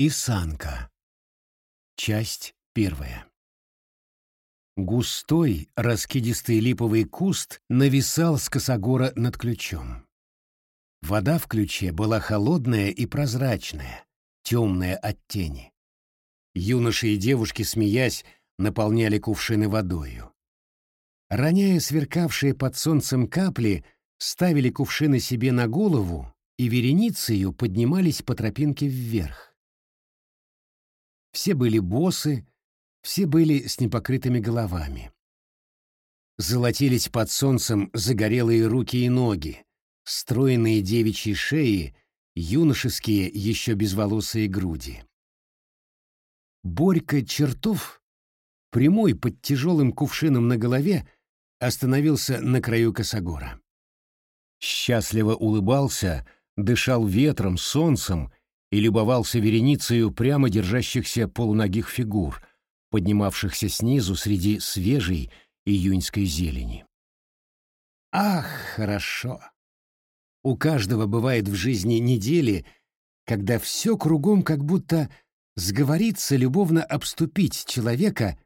Исанка. Часть первая. Густой, раскидистый липовый куст нависал с косогора над ключом. Вода в ключе была холодная и прозрачная, темная от тени. Юноши и девушки, смеясь, наполняли кувшины водою. Роняя сверкавшие под солнцем капли, ставили кувшины себе на голову и вереницею поднимались по тропинке вверх. Все были босы, все были с непокрытыми головами. Золотились под солнцем загорелые руки и ноги, стройные девичьи шеи, юношеские еще безволосые груди. Борька Чертов, прямой под тяжелым кувшином на голове, остановился на краю косогора. Счастливо улыбался, дышал ветром, солнцем и любовался вереницею прямо держащихся полуногих фигур, поднимавшихся снизу среди свежей июньской зелени. Ах, хорошо! У каждого бывает в жизни недели, когда все кругом как будто сговорится любовно обступить человека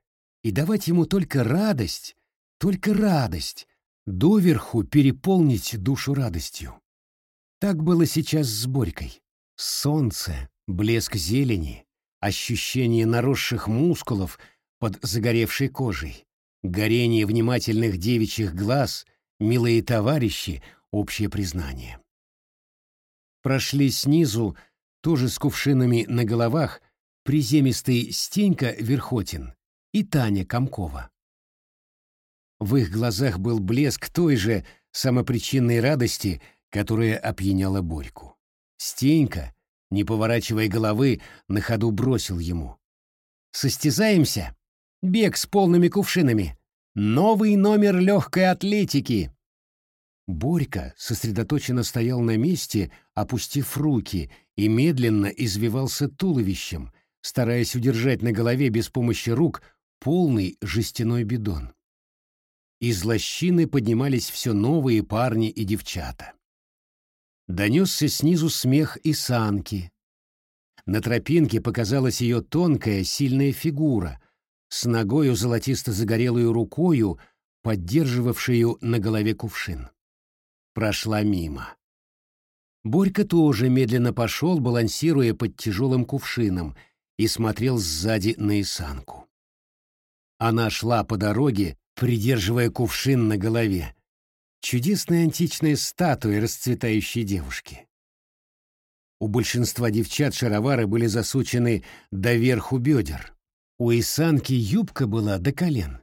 и давать ему только радость, только радость, доверху переполнить душу радостью. Так было сейчас с Борькой. Солнце, блеск зелени, ощущение наросших мускулов под загоревшей кожей, горение внимательных девичьих глаз, милые товарищи, общее признание. Прошли снизу, тоже с кувшинами на головах, приземистый Стенька Верхотин и Таня Комкова. В их глазах был блеск той же самопричинной радости, которая опьяняла Борьку. Стенька, не поворачивая головы, на ходу бросил ему. «Состязаемся? Бег с полными кувшинами. Новый номер легкой атлетики!» Борька сосредоточенно стоял на месте, опустив руки, и медленно извивался туловищем, стараясь удержать на голове без помощи рук полный жестяной бидон. Из лощины поднимались все новые парни и девчата. Донесся снизу смех и санки. На тропинке показалась ее тонкая, сильная фигура, с ногою золотисто-загорелую рукою, поддерживавшую на голове кувшин. Прошла мимо. Борька тоже медленно пошел, балансируя под тяжелым кувшином, и смотрел сзади на Исанку. Она шла по дороге, придерживая кувшин на голове, чудесная античная статуя расцветающей девушки. У большинства девчат шаровары были засучены до верху бедер. У Исанки юбка была до колен.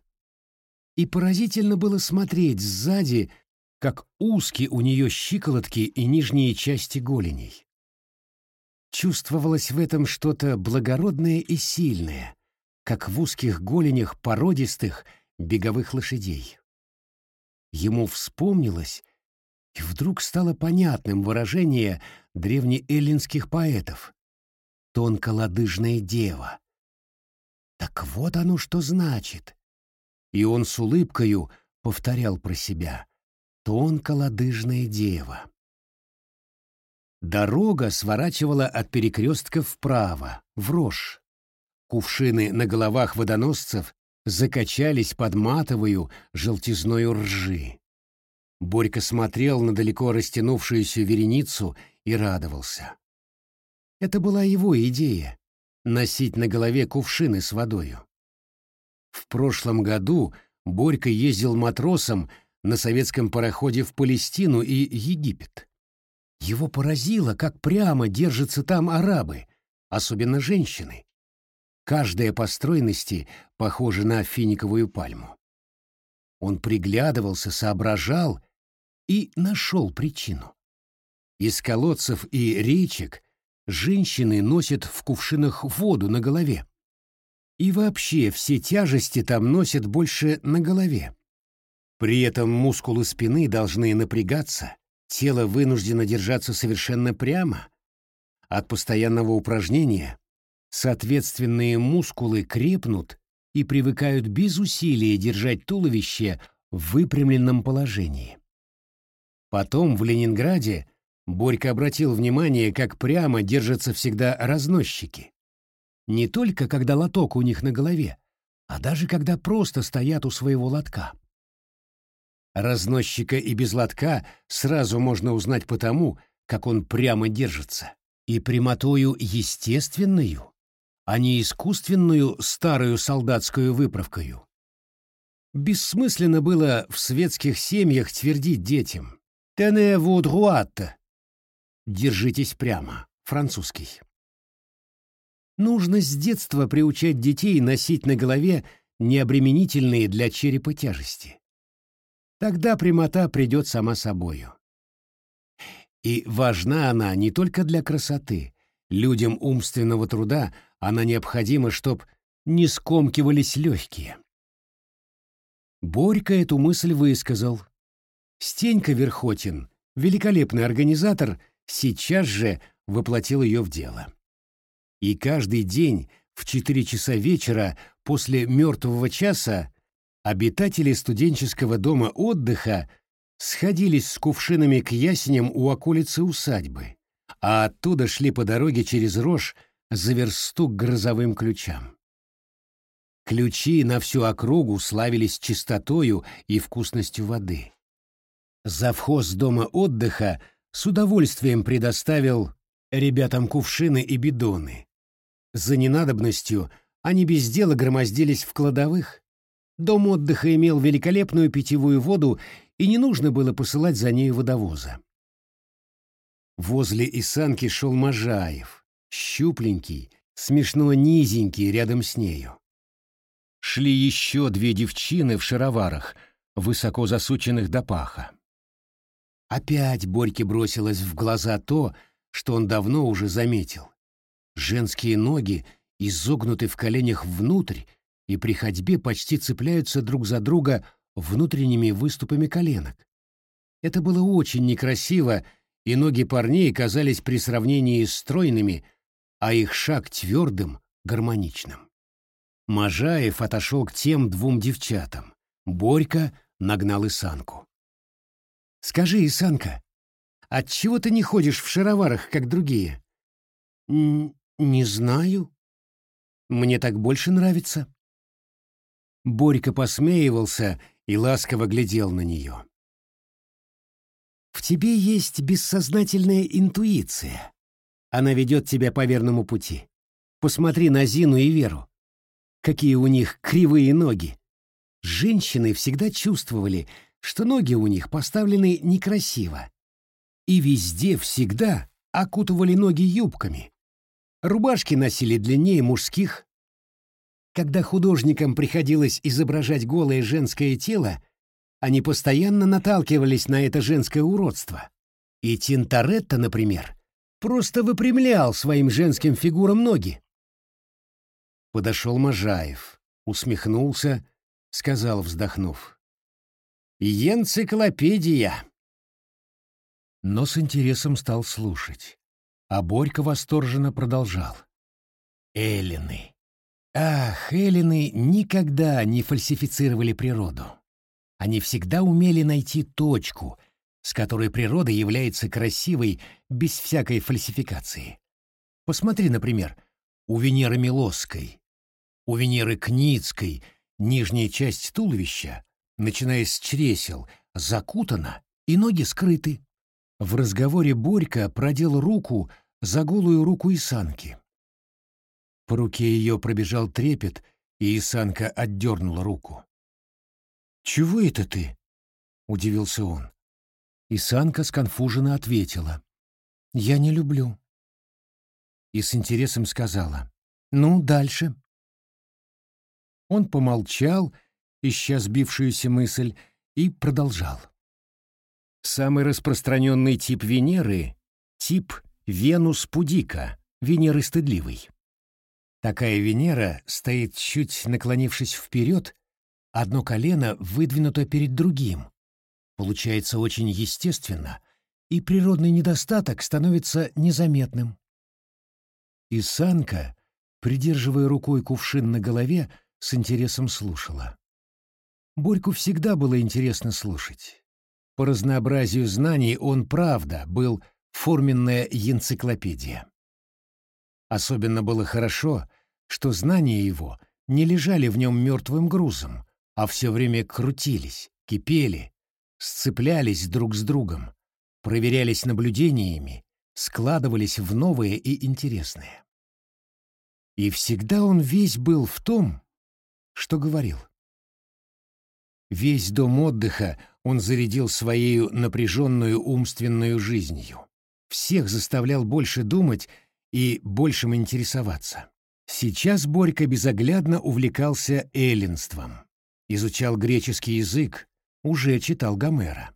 И поразительно было смотреть сзади, как узкие у нее щиколотки и нижние части голеней. Чувствовалось в этом что-то благородное и сильное, как в узких голенях породистых беговых лошадей. Ему вспомнилось, и вдруг стало понятным выражение древнеэллинских поэтов «тонколодыжная дева». Так вот оно что значит. И он с улыбкою повторял про себя «тонколодыжная дева». Дорога сворачивала от перекрестка вправо, в рожь. Кувшины на головах водоносцев закачались под матовую желтизною ржи. Борька смотрел на далеко растянувшуюся вереницу и радовался. Это была его идея — носить на голове кувшины с водою. В прошлом году Борька ездил матросом на советском пароходе в Палестину и Египет. Его поразило, как прямо держатся там арабы, особенно женщины. Каждая по стройности похожа на финиковую пальму. Он приглядывался, соображал и нашел причину. Из колодцев и речек женщины носят в кувшинах воду на голове. И вообще все тяжести там носят больше на голове. При этом мускулы спины должны напрягаться, тело вынуждено держаться совершенно прямо. От постоянного упражнения Соответственные мускулы крепнут и привыкают без усилия держать туловище в выпрямленном положении. Потом в Ленинграде Борька обратил внимание, как прямо держатся всегда разносчики. не только когда лоток у них на голове, а даже когда просто стоят у своего лотка. Разносчика и без лотка сразу можно узнать по тому, как он прямо держится, и прямотою естественную, а не искусственную старую солдатскую выправкою. Бессмысленно было в светских семьях твердить детям «Tenez-vous droite» — «Держитесь прямо», французский. Нужно с детства приучать детей носить на голове необременительные для черепа тяжести. Тогда прямота придет сама собою. И важна она не только для красоты. Людям умственного труда она необходима, чтоб не скомкивались легкие. Борька эту мысль высказал. Стенька Верхотин, великолепный организатор, сейчас же воплотил ее в дело. И каждый день в четыре часа вечера после мертвого часа обитатели студенческого дома отдыха сходились с кувшинами к ясеням у околицы усадьбы, а оттуда шли по дороге через рожь за версту к грозовым ключам. Ключи на всю округу славились чистотою и вкусностью воды. Завхоз дома отдыха с удовольствием предоставил ребятам кувшины и бидоны. За ненадобностью они без дела громоздились в кладовых. Дом отдыха имел великолепную питьевую воду, и не нужно было посылать за нею водовоза. Возле Исанки шел Можаев, щупленький, смешно низенький рядом с нею шли еще две девчины в шароварах, высоко засученных до паха. Опять Борьке бросилось в глаза то, что он давно уже заметил. Женские ноги изогнуты в коленях внутрь и при ходьбе почти цепляются друг за друга внутренними выступами коленок. Это было очень некрасиво, и ноги парней казались при сравнении стройными, а их шаг твердым, гармоничным. Можаев отошел к тем двум девчатам. Борька нагнал Исанку. «Скажи, Исанка, отчего ты не ходишь в шароварах, как другие?» «Не знаю. Мне так больше нравится». Борька посмеивался и ласково глядел на нее. «В тебе есть бессознательная интуиция. Она ведет тебя по верному пути. Посмотри на Зину и Веру какие у них кривые ноги. Женщины всегда чувствовали, что ноги у них поставлены некрасиво. И везде всегда окутывали ноги юбками. Рубашки носили длиннее мужских. Когда художникам приходилось изображать голое женское тело, они постоянно наталкивались на это женское уродство. И Тинторетто, например, просто выпрямлял своим женским фигурам ноги. Подошел Можаев, усмехнулся, сказал, вздохнув. «Енциклопедия!» Но с интересом стал слушать. А Борька восторженно продолжал. Эллины. Ах, эллины никогда не фальсифицировали природу. Они всегда умели найти точку, с которой природа является красивой без всякой фальсификации. Посмотри, например, у Венеры Милосской у Венеры Кницкой нижняя часть туловища, начиная с чресел, закутана и ноги скрыты. В разговоре Борька продел руку за голую руку Исанки. По руке ее пробежал трепет, и Исанка отдернула руку. «Чего это ты?» — удивился он. Исанка сконфуженно ответила. «Я не люблю». И с интересом сказала. «Ну, дальше». Он помолчал, ища сбившуюся мысль, и продолжал. Самый распространенный тип Венеры — тип Венус пудика, Венеры стыдливой. Такая Венера стоит чуть наклонившись вперед, одно колено выдвинуто перед другим. Получается очень естественно, и природный недостаток становится незаметным. И Санка, придерживая рукой кувшин на голове, с интересом слушала. Борьку всегда было интересно слушать. По разнообразию знаний он, правда, был форменная энциклопедия. Особенно было хорошо, что знания его не лежали в нем мертвым грузом, а все время крутились, кипели, сцеплялись друг с другом, проверялись наблюдениями, складывались в новое и интересное. И всегда он весь был в том, что говорил. Весь дом отдыха он зарядил своей напряженную умственную жизнью. Всех заставлял больше думать и большим интересоваться. Сейчас Борька безоглядно увлекался эллинством, изучал греческий язык, уже читал Гомера.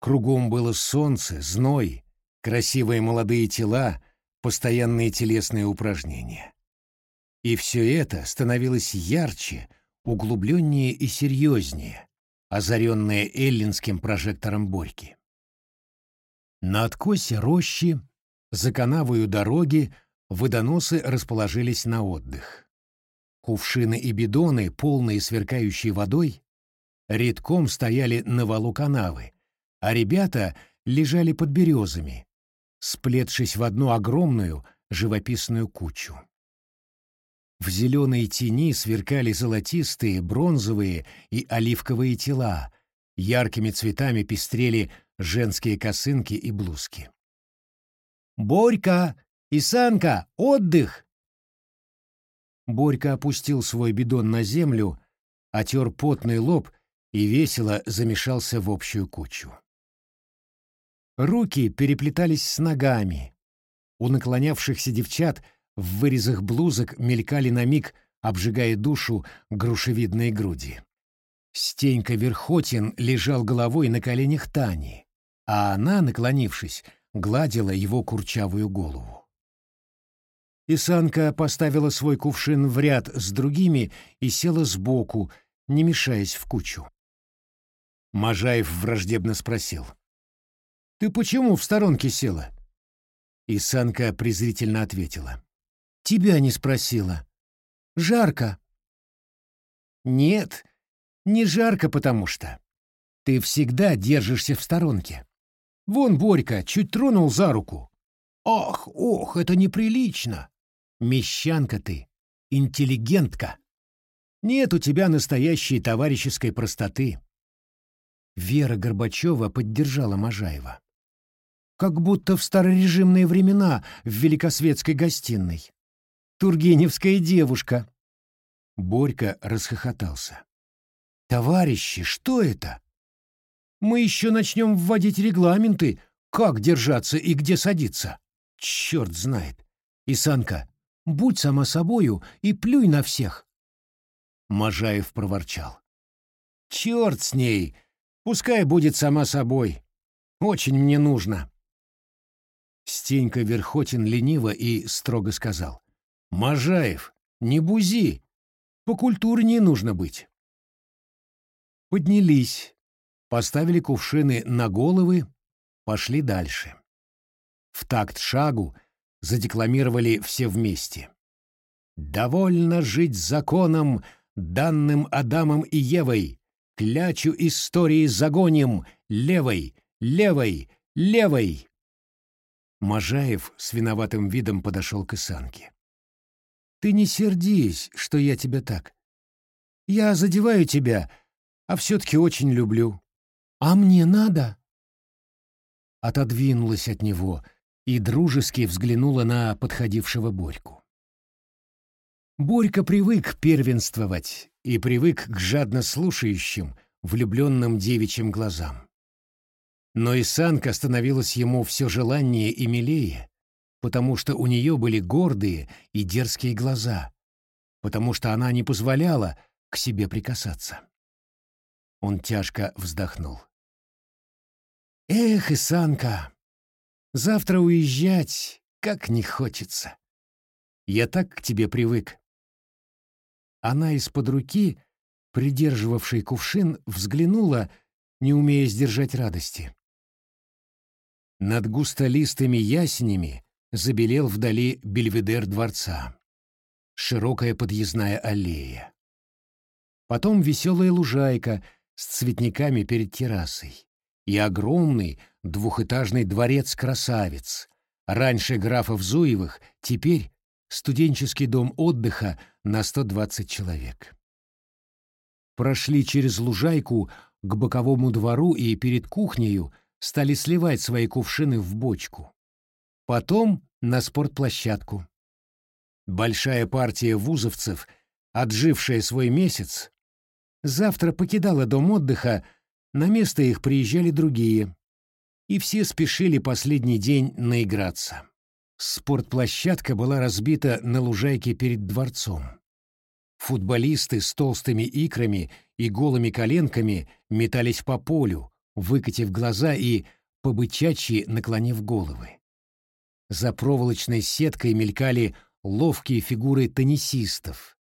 Кругом было солнце, зной, красивые молодые тела, постоянные телесные упражнения. И все это становилось ярче, углубленнее и серьезнее, озаренное эллинским прожектором Борьки. На откосе рощи, за канавою дороги, водоносы расположились на отдых. Кувшины и бидоны, полные сверкающей водой, редком стояли на валу канавы, а ребята лежали под березами, сплетшись в одну огромную живописную кучу. В зеленой тени сверкали золотистые, бронзовые и оливковые тела, яркими цветами пестрели женские косынки и блузки. «Борька! Исанка! Отдых!» Борька опустил свой бидон на землю, отер потный лоб и весело замешался в общую кучу. Руки переплетались с ногами. У наклонявшихся девчат в вырезах блузок мелькали на миг, обжигая душу, грушевидные груди. Стенька Верхотин лежал головой на коленях Тани, а она, наклонившись, гладила его курчавую голову. Исанка поставила свой кувшин в ряд с другими и села сбоку, не мешаясь в кучу. Можаев враждебно спросил. «Ты почему в сторонке села?» Исанка презрительно ответила. «Тебя не спросила. Жарко». «Нет, не жарко, потому что. Ты всегда держишься в сторонке. Вон Борька чуть тронул за руку. Ох, ох, это неприлично. Мещанка ты, интеллигентка. Нет у тебя настоящей товарищеской простоты. Вера Горбачева поддержала Можаева. Как будто в старорежимные времена в великосветской гостиной. Тургеневская девушка. Борька расхохотался. Товарищи, что это? Мы еще начнем вводить регламенты, как держаться и где садиться. Черт знает. Исанка, будь сама собою и плюй на всех. Можаев проворчал. Черт с ней, пускай будет сама собой. Очень мне нужно. Стенька Верхотин лениво и строго сказал. Можаев, не бузи, по культуре нужно быть поднялись, поставили кувшины на головы, пошли дальше. В такт шагу задекламировали все вместе. «Довольно жить законом, данным Адамом и Евой, клячу истории загоним, левой, левой, левой!» Можаев с виноватым видом подошел к Исанке. «Ты не сердись, что я тебя так. Я задеваю тебя, а все-таки очень люблю. А мне надо?» Отодвинулась от него и дружески взглянула на подходившего Борьку. Борька привык первенствовать и привык к жадно слушающим, влюбленным девичьим глазам. Но и Санка становилась ему все желаннее и милее, потому что у нее были гордые и дерзкие глаза, потому что она не позволяла к себе прикасаться. Он тяжко вздохнул. «Эх, Исанка, завтра уезжать как не хочется. Я так к тебе привык». Она из-под руки, придерживавшей кувшин, взглянула, не умея сдержать радости. Над густолистыми ясенями забелел вдали бельведер дворца. Широкая подъездная аллея. Потом веселая лужайка — с цветниками перед террасой, и огромный двухэтажный дворец-красавец, раньше графов Зуевых, теперь студенческий дом отдыха на 120 человек. Прошли через лужайку к боковому двору и перед кухнею стали сливать свои кувшины в бочку. Потом на спортплощадку. Большая партия вузовцев, отжившая свой месяц, завтра покидала дом отдыха, на место их приезжали другие. И все спешили последний день наиграться. Спортплощадка была разбита на лужайке перед дворцом. Футболисты с толстыми икрами и голыми коленками метались по полю, выкатив глаза и побычачьи наклонив головы. За проволочной сеткой мелькали ловкие фигуры теннисистов,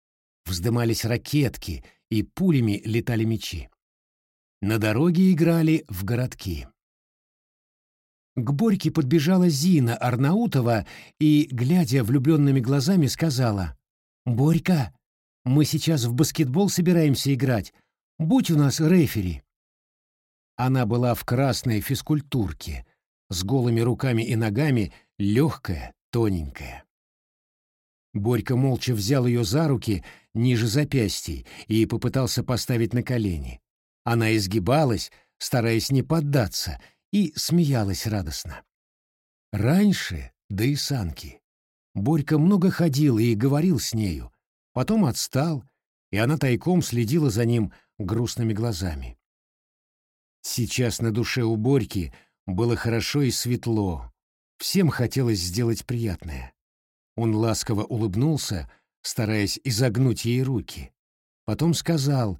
вздымались ракетки и пулями летали мячи. На дороге играли в городки. К Борьке подбежала Зина Арнаутова и, глядя влюбленными глазами, сказала, «Борька, мы сейчас в баскетбол собираемся играть. Будь у нас рефери». Она была в красной физкультурке, с голыми руками и ногами, легкая, тоненькая. Борька молча взял ее за руки ниже запястий и попытался поставить на колени. Она изгибалась, стараясь не поддаться, и смеялась радостно. Раньше, да и Санки. Борька много ходил и говорил с нею, потом отстал, и она тайком следила за ним грустными глазами. Сейчас на душе у Борьки было хорошо и светло, всем хотелось сделать приятное. Он ласково улыбнулся, стараясь изогнуть ей руки. Потом сказал,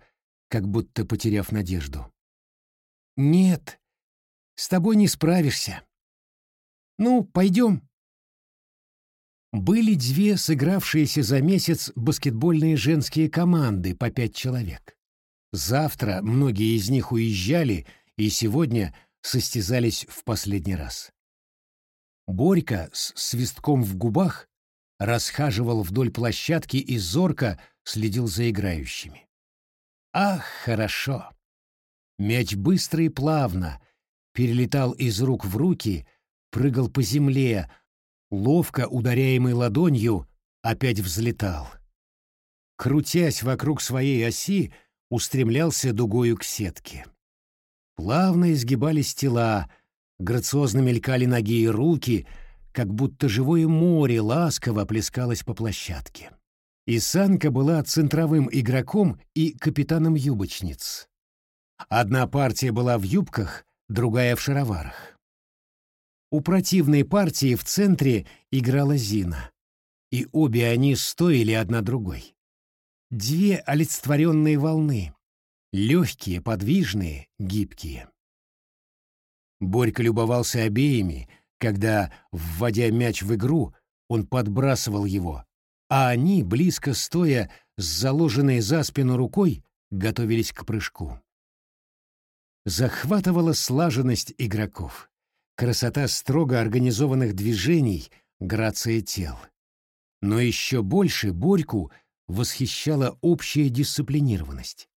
как будто потеряв надежду. «Нет, с тобой не справишься. Ну, пойдем». Были две сыгравшиеся за месяц баскетбольные женские команды по пять человек. Завтра многие из них уезжали и сегодня состязались в последний раз. Борька с свистком в губах расхаживал вдоль площадки и зорко следил за играющими. Ах, хорошо! Мяч быстро и плавно перелетал из рук в руки, прыгал по земле, ловко ударяемый ладонью, опять взлетал. Крутясь вокруг своей оси, устремлялся дугою к сетке. Плавно изгибались тела, грациозно мелькали ноги и руки — как будто живое море ласково плескалось по площадке. И Санка была центровым игроком и капитаном юбочниц. Одна партия была в юбках, другая в шароварах. У противной партии в центре играла Зина, и обе они стоили одна другой. Две олицетворенные волны, легкие, подвижные, гибкие. Борька любовался обеими, когда, вводя мяч в игру, он подбрасывал его, а они, близко стоя с заложенной за спину рукой, готовились к прыжку. Захватывала слаженность игроков, красота строго организованных движений, грация тел. Но еще больше Борьку восхищала общая дисциплинированность.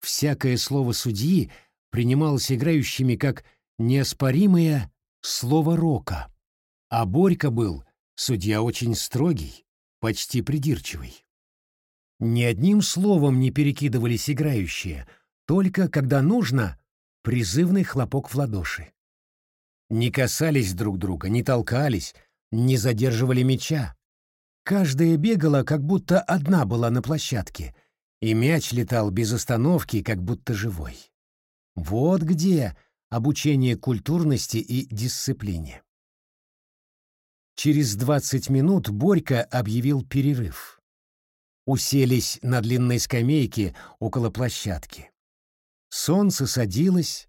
Всякое слово судьи принималось играющими как неоспоримое слово рока. А Борька был судья очень строгий, почти придирчивый. Ни одним словом не перекидывались играющие, только когда нужно призывный хлопок в ладоши. Не касались друг друга, не толкались, не задерживали мяча. Каждая бегала, как будто одна была на площадке, и мяч летал без остановки, как будто живой. Вот где обучение культурности и дисциплине. Через 20 минут Борька объявил перерыв. Уселись на длинной скамейке около площадки. Солнце садилось,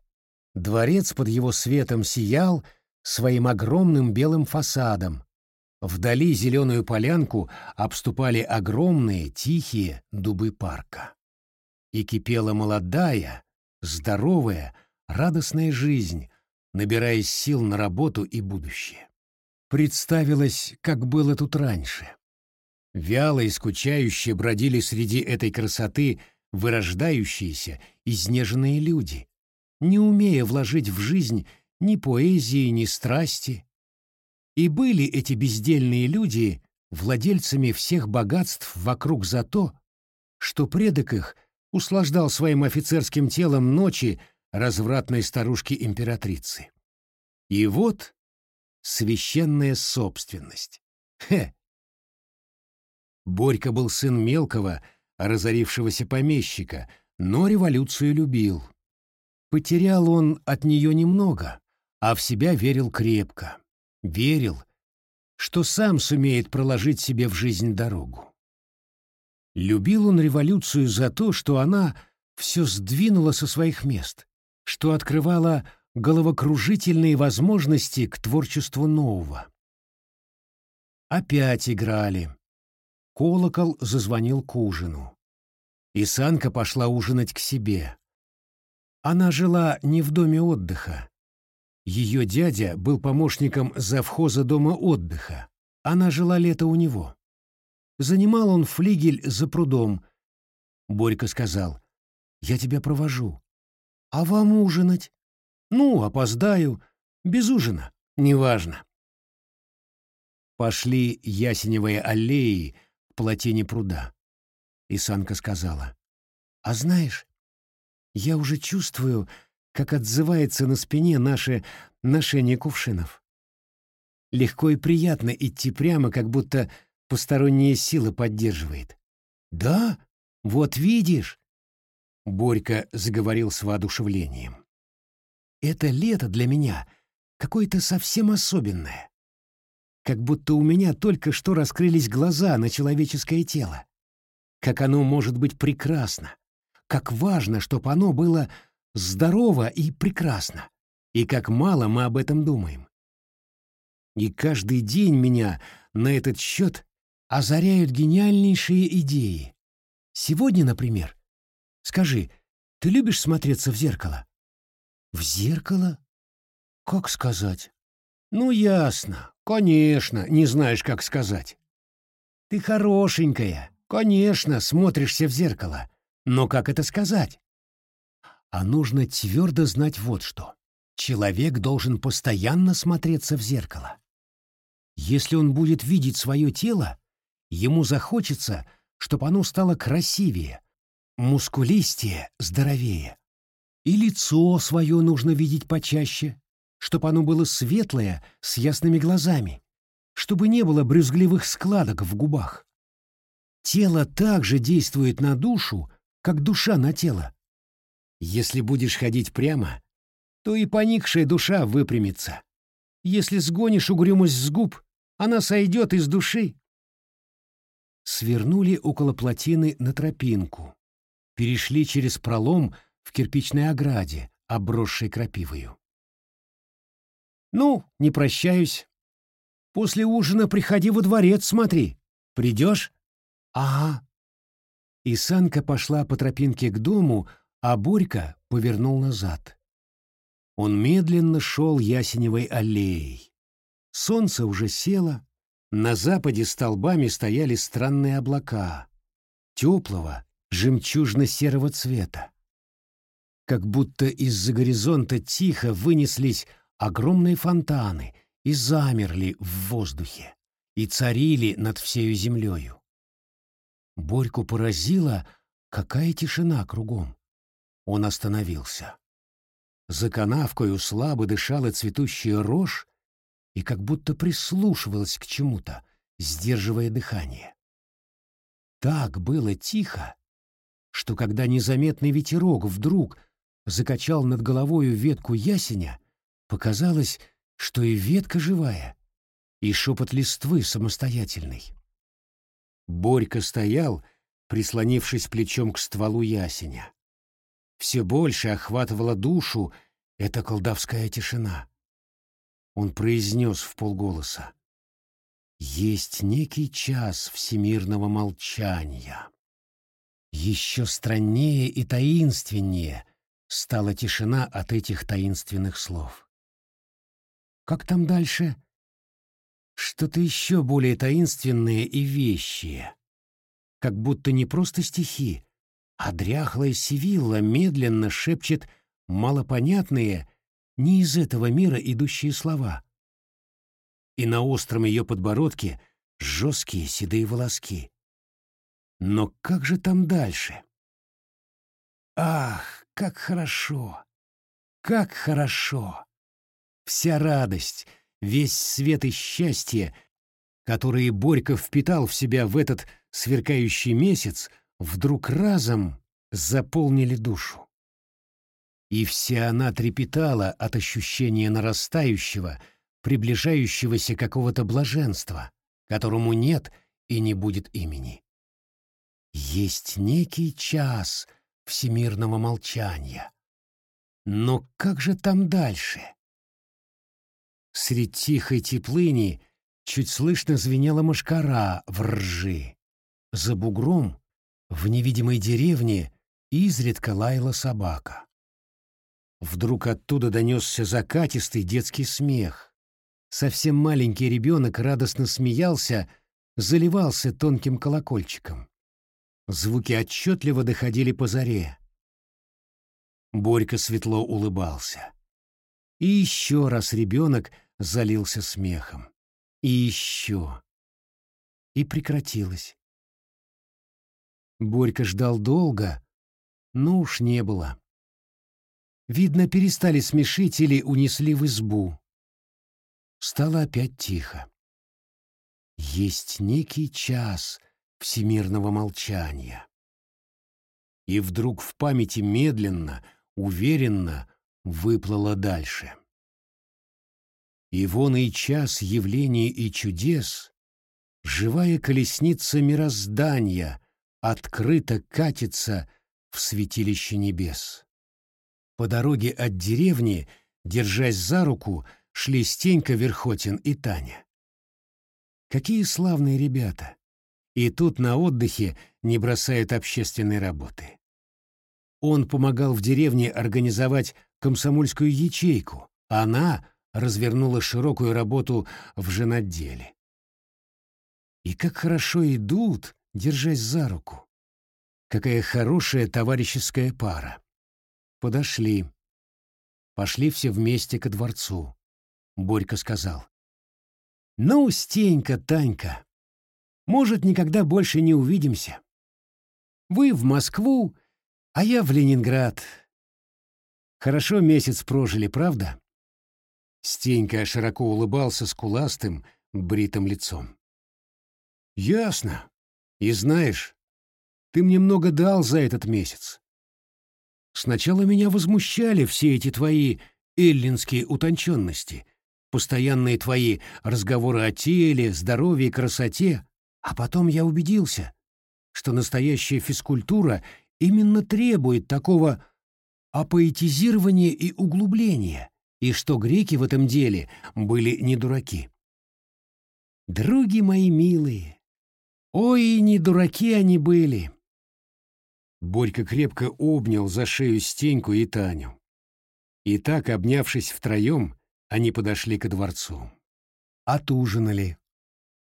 дворец под его светом сиял своим огромным белым фасадом. Вдали зеленую полянку обступали огромные тихие дубы парка. И кипела молодая, здоровая, радостная жизнь, набираясь сил на работу и будущее. Представилось, как было тут раньше. Вяло и скучающе бродили среди этой красоты вырождающиеся, изнеженные люди, не умея вложить в жизнь ни поэзии, ни страсти. И были эти бездельные люди владельцами всех богатств вокруг за то, что предок их услаждал своим офицерским телом ночи развратной старушки-императрицы. И вот священная собственность. Хе! Борька был сын мелкого, разорившегося помещика, но революцию любил. Потерял он от нее немного, а в себя верил крепко. Верил, что сам сумеет проложить себе в жизнь дорогу. Любил он революцию за то, что она все сдвинула со своих мест, что открывала головокружительные возможности к творчеству нового. Опять играли. Колокол зазвонил к ужину. И Санка пошла ужинать к себе. Она жила не в доме отдыха. Ее дядя был помощником завхоза дома отдыха. Она жила лето у него. Занимал он флигель за прудом. Борька сказал, «Я тебя провожу». «А вам ужинать?» «Ну, опоздаю. Без ужина. Неважно». Пошли ясеневые аллеи в плотине пруда. И Санка сказала, «А знаешь, я уже чувствую, как отзывается на спине наше ношение кувшинов. Легко и приятно идти прямо, как будто посторонняя сила поддерживает. «Да? Вот видишь!» Борька заговорил с воодушевлением. «Это лето для меня какое-то совсем особенное как будто у меня только что раскрылись глаза на человеческое тело. Как оно может быть прекрасно, как важно, чтобы оно было здорово и прекрасно, и как мало мы об этом думаем. И каждый день меня на этот счет озаряют гениальнейшие идеи. Сегодня, например, скажи, ты любишь смотреться в зеркало? В зеркало? Как сказать? Ну, ясно. Конечно, не знаешь, как сказать. Ты хорошенькая. Конечно, смотришься в зеркало. Но как это сказать? А нужно твердо знать вот что. Человек должен постоянно смотреться в зеркало. Если он будет видеть свое тело, ему захочется, чтобы оно стало красивее, мускулистее, здоровее. И лицо свое нужно видеть почаще, чтобы оно было светлое, с ясными глазами, чтобы не было брюзгливых складок в губах. Тело также действует на душу, как душа на тело. Если будешь ходить прямо, то и поникшая душа выпрямится. Если сгонишь угрюмость с губ, она сойдет из души. Свернули около плотины на тропинку, перешли через пролом в кирпичной ограде, обросшей крапивою. Ну, не прощаюсь. После ужина приходи во дворец, смотри. Придешь? Ага. И Санка пошла по тропинке к дому, а Борька повернул назад. Он медленно шел ясеневой аллеей. Солнце уже село, на западе столбами стояли странные облака, теплого, жемчужно-серого цвета. Как будто из-за горизонта тихо вынеслись огромные фонтаны и замерли в воздухе, и царили над всею землею. Борьку поразила, какая тишина кругом. Он остановился. За канавкою слабо дышала цветущая рожь и как будто прислушивалась к чему-то, сдерживая дыхание. Так было тихо, что когда незаметный ветерок вдруг закачал над головою ветку ясеня, Показалось, что и ветка живая, и шепот листвы самостоятельный. Борька стоял, прислонившись плечом к стволу ясеня. Все больше охватывала душу эта колдовская тишина. Он произнес в полголоса. «Есть некий час всемирного молчания». Еще страннее и таинственнее стала тишина от этих таинственных слов. Как там дальше? Что-то еще более таинственное и вещие. Как будто не просто стихи, а дряхлая Сивилла медленно шепчет малопонятные, не из этого мира идущие слова. И на остром ее подбородке жесткие седые волоски. Но как же там дальше? Ах, как хорошо! Как хорошо! Вся радость, весь свет и счастье, которые Борька впитал в себя в этот сверкающий месяц, вдруг разом заполнили душу. И вся она трепетала от ощущения нарастающего, приближающегося какого-то блаженства, которому нет и не будет имени. Есть некий час всемирного молчания. Но как же там дальше? Средь тихой теплыни чуть слышно звенела мошкара в ржи. За бугром, в невидимой деревне, изредка лаяла собака. Вдруг оттуда донесся закатистый детский смех. Совсем маленький ребенок радостно смеялся, заливался тонким колокольчиком. Звуки отчетливо доходили по заре. Борька светло улыбался. И еще раз ребенок залился смехом. И еще. И прекратилось. Борька ждал долго, но уж не было. Видно, перестали смешить или унесли в избу. Стало опять тихо. Есть некий час всемирного молчания. И вдруг в памяти медленно, уверенно выплыла дальше. И вон и час явлений и чудес, живая колесница мироздания открыто катится в святилище небес. По дороге от деревни, держась за руку, шли Стенька Верхотин и Таня. Какие славные ребята! И тут на отдыхе не бросают общественной работы. Он помогал в деревне организовать комсомольскую ячейку, а она развернула широкую работу в женотделе. И как хорошо идут, держась за руку. Какая хорошая товарищеская пара. Подошли. Пошли все вместе ко дворцу. Борька сказал. «Ну, Стенька, Танька, может, никогда больше не увидимся. Вы в Москву, а я в Ленинград. Хорошо месяц прожили, правда?» Стенька широко улыбался скуластым, бритым лицом. «Ясно. И знаешь, ты мне много дал за этот месяц. Сначала меня возмущали все эти твои эллинские утонченности, постоянные твои разговоры о теле, здоровье и красоте, а потом я убедился, что настоящая физкультура именно требует такого апоэтизирования и углубления, и что греки в этом деле были не дураки. Други мои милые, ой, не дураки они были. Борька крепко обнял за шею Стеньку и Таню. И так, обнявшись втроем, они подошли ко дворцу. Отужинали.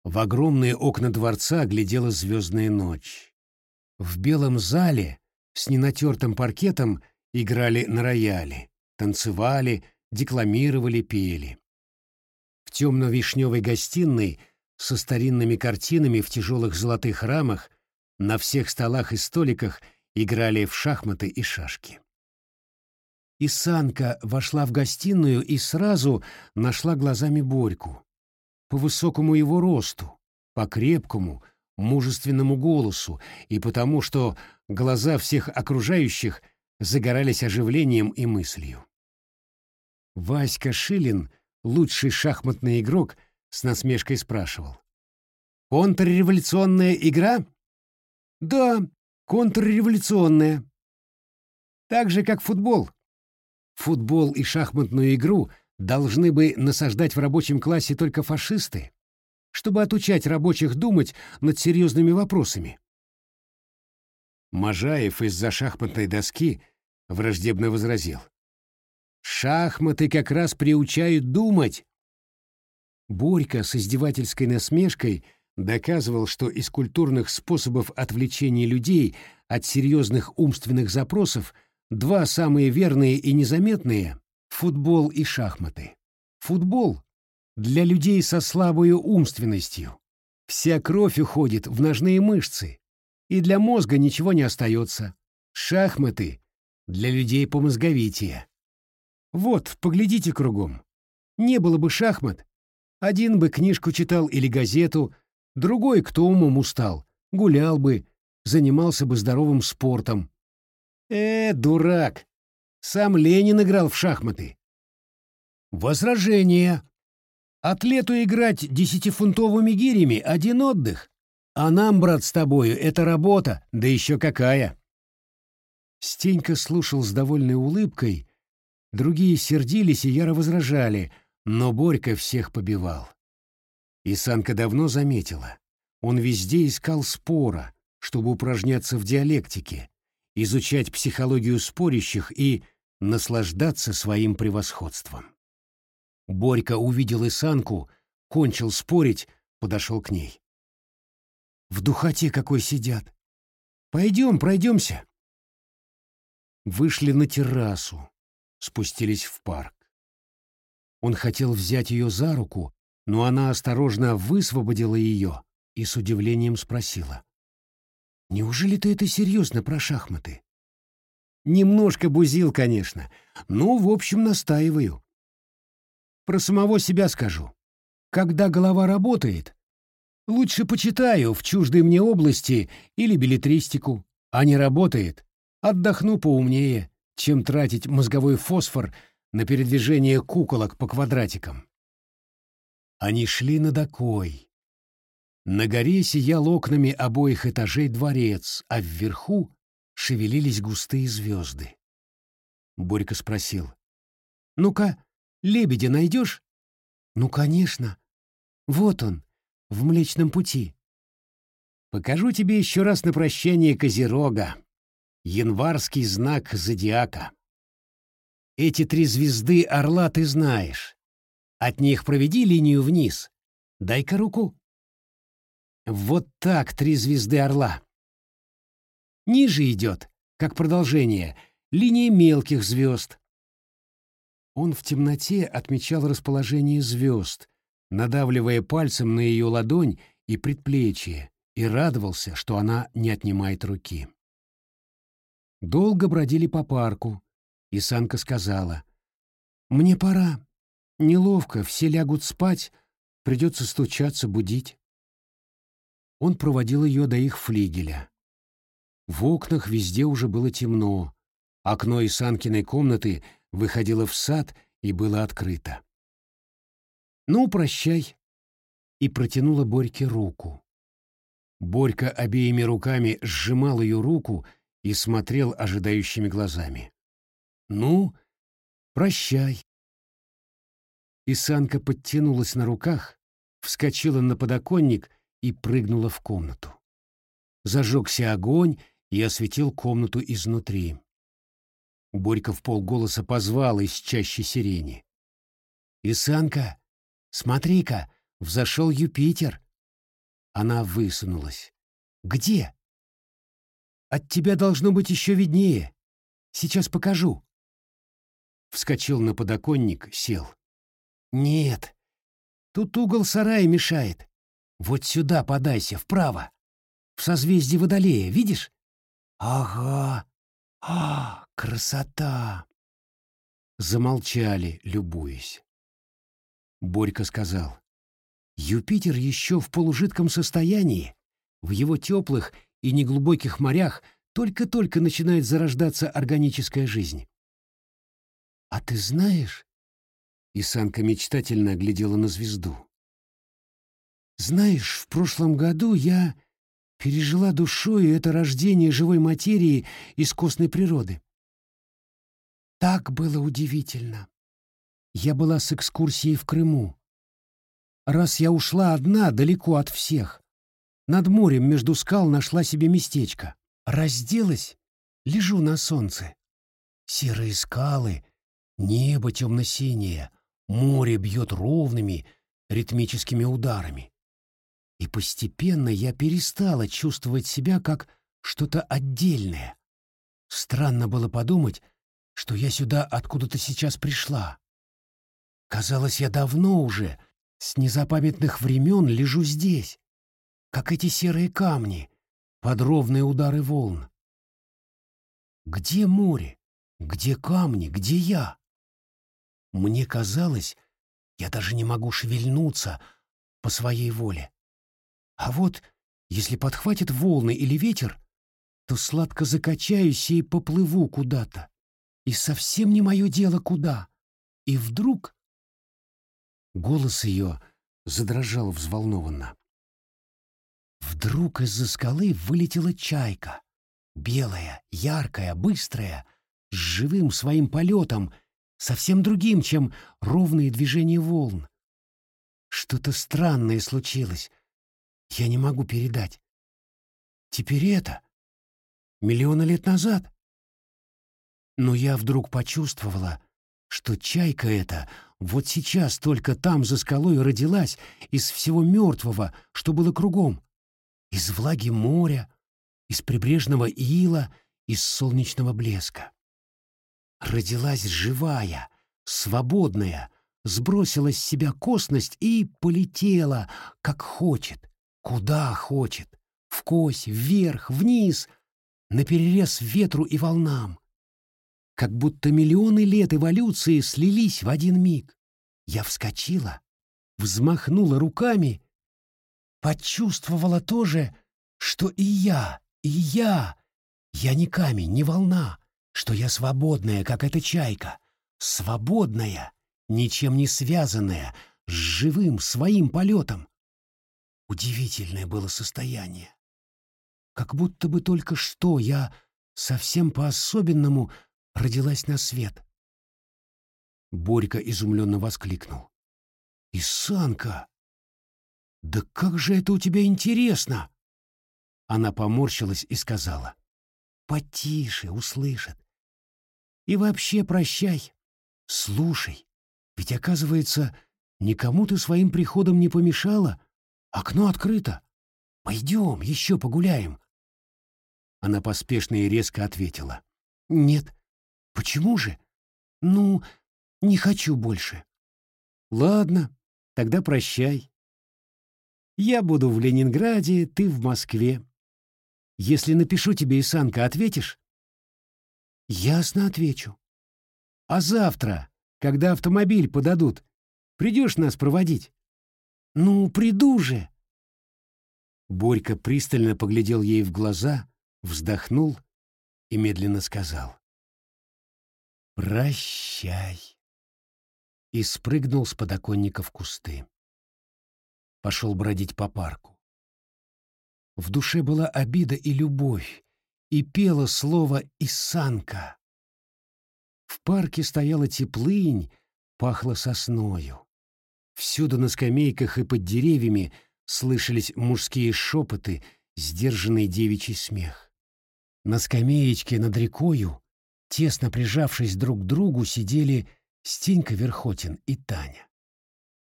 В огромные окна дворца глядела звездная ночь. В белом зале с ненатертым паркетом играли на рояле, танцевали, декламировали, пели. В темно-вишневой гостиной со старинными картинами в тяжелых золотых рамах на всех столах и столиках играли в шахматы и шашки. И Санка вошла в гостиную и сразу нашла глазами Борьку. По высокому его росту, по крепкому, мужественному голосу и потому, что глаза всех окружающих загорались оживлением и мыслью. Васька Шилин, лучший шахматный игрок, с насмешкой спрашивал. «Контрреволюционная игра?» «Да, контрреволюционная. Так же, как футбол футбол и шахматную игру должны бы насаждать в рабочем классе только фашисты, чтобы отучать рабочих думать над серьезными вопросами. Можаев из-за шахматной доски враждебно возразил. «Шахматы как раз приучают думать!» Борька с издевательской насмешкой доказывал, что из культурных способов отвлечения людей от серьезных умственных запросов – Два самые верные и незаметные — футбол и шахматы. Футбол — для людей со слабой умственностью, Вся кровь уходит в ножные мышцы, и для мозга ничего не остается. Шахматы для людей по мозговития. Вот, поглядите кругом. Не было бы шахмат, один бы книжку читал или газету, другой, кто умом устал, гулял бы, занимался бы здоровым спортом. Э, дурак! Сам Ленин играл в шахматы. Возражение. Атлету играть десятифунтовыми гирями — один отдых. А нам, брат, с тобою, это работа, да еще какая. Стенька слушал с довольной улыбкой, другие сердились и яро возражали, но Борька всех побивал. И Санка давно заметила. Он везде искал спора, чтобы упражняться в диалектике, изучать психологию спорящих и наслаждаться своим превосходством. Борька увидел Исанку, кончил спорить, подошел к ней. «В духоте какой сидят! Пойдем, пройдемся!» Вышли на террасу, спустились в парк. Он хотел взять ее за руку, но она осторожно высвободила ее и с удивлением спросила. «Неужели ты это серьезно про шахматы?» «Немножко бузил, конечно, но, в общем, настаиваю. Про самого себя скажу. Когда голова работает, лучше почитаю в чуждой мне области или билетристику, а не работает, отдохну поумнее, чем тратить мозговой фосфор на передвижение куколок по квадратикам. Они шли над окой. На горе сиял окнами обоих этажей дворец, а вверху шевелились густые звезды. Борька спросил. «Ну-ка, Лебедя найдешь? Ну, конечно. Вот он, в Млечном пути. Покажу тебе еще раз на прощание Козерога. Январский знак зодиака. Эти три звезды орла ты знаешь. От них проведи линию вниз. Дай-ка руку. Вот так три звезды орла. Ниже идет, как продолжение, линия мелких звезд. Он в темноте отмечал расположение звезд, надавливая пальцем на ее ладонь и предплечье, и радовался, что она не отнимает руки. Долго бродили по парку, и Санка сказала, «Мне пора. Неловко, все лягут спать, придется стучаться, будить». Он проводил ее до их флигеля. В окнах везде уже было темно. Окно из Санкиной комнаты выходило в сад и было открыто. «Ну, прощай!» и протянула Борьке руку. Борька обеими руками сжимал ее руку и смотрел ожидающими глазами. «Ну, прощай!» Исанка подтянулась на руках, вскочила на подоконник и прыгнула в комнату. Зажегся огонь и осветил комнату изнутри. Борька в полголоса позвал из чащи сирени. «Исанка, смотри-ка, взошел Юпитер!» Она высунулась. «Где?» «От тебя должно быть еще виднее. Сейчас покажу». Вскочил на подоконник, сел. «Нет, тут угол сарая мешает. Вот сюда подайся, вправо. В созвездии Водолея, видишь?» «Ага. А, Красота! Замолчали, любуясь. Борька сказал. Юпитер еще в полужидком состоянии. В его теплых и неглубоких морях только-только начинает зарождаться органическая жизнь. «А ты знаешь...» Исанка мечтательно глядела на звезду. «Знаешь, в прошлом году я пережила душою это рождение живой материи из костной природы. Так было удивительно. Я была с экскурсией в Крыму. Раз я ушла одна, далеко от всех, над морем между скал нашла себе местечко. Разделась, лежу на солнце. Серые скалы, небо темно-синее, море бьет ровными, ритмическими ударами. И постепенно я перестала чувствовать себя как что-то отдельное. Странно было подумать, что я сюда откуда-то сейчас пришла. Казалось, я давно уже, с незапамятных времен, лежу здесь, как эти серые камни под ровные удары волн. Где море? Где камни? Где я? Мне казалось, я даже не могу шевельнуться по своей воле. А вот, если подхватит волны или ветер, то сладко закачаюсь и поплыву куда-то. И совсем не мое дело куда. И вдруг... Голос ее задрожал взволнованно. Вдруг из-за скалы вылетела чайка. Белая, яркая, быстрая, с живым своим полетом, совсем другим, чем ровные движения волн. Что-то странное случилось. Я не могу передать. Теперь это. Миллионы лет назад. Но я вдруг почувствовала, что чайка эта вот сейчас только там за скалой родилась из всего мертвого, что было кругом. Из влаги моря, из прибрежного ила, из солнечного блеска. Родилась живая, свободная, сбросила с себя косность и полетела, как хочет, куда хочет, вкось, вверх, вниз, наперерез ветру и волнам. Как будто миллионы лет эволюции слились в один миг. Я вскочила, взмахнула руками, почувствовала то же, что и я, и я. Я не камень, не волна, что я свободная, как эта чайка, свободная, ничем не связанная, с живым своим полетом. Удивительное было состояние. Как будто бы только что я совсем по-особенному родилась на свет. Борька изумленно воскликнул. «Исанка! Да как же это у тебя интересно!» Она поморщилась и сказала. «Потише, услышат. И вообще прощай. Слушай, ведь, оказывается, никому ты своим приходом не помешала. Окно открыто. Пойдем, еще погуляем». Она поспешно и резко ответила. «Нет. Почему же? Ну, не хочу больше». «Ладно, тогда прощай. Я буду в Ленинграде, ты в Москве. Если напишу тебе, Исанка, ответишь?» «Ясно отвечу. А завтра, когда автомобиль подадут, придешь нас проводить?» «Ну, приду же!» Борька пристально поглядел ей в глаза, вздохнул и медленно сказал. «Прощай!» и спрыгнул с подоконника в кусты. Пошел бродить по парку. В душе была обида и любовь, и пело слово «Исанка». В парке стояла теплынь, пахло сосною. Всюду на скамейках и под деревьями слышались мужские шепоты, сдержанный девичий смех. На скамеечке над рекою, тесно прижавшись друг к другу, сидели Стенька Верхотин и Таня.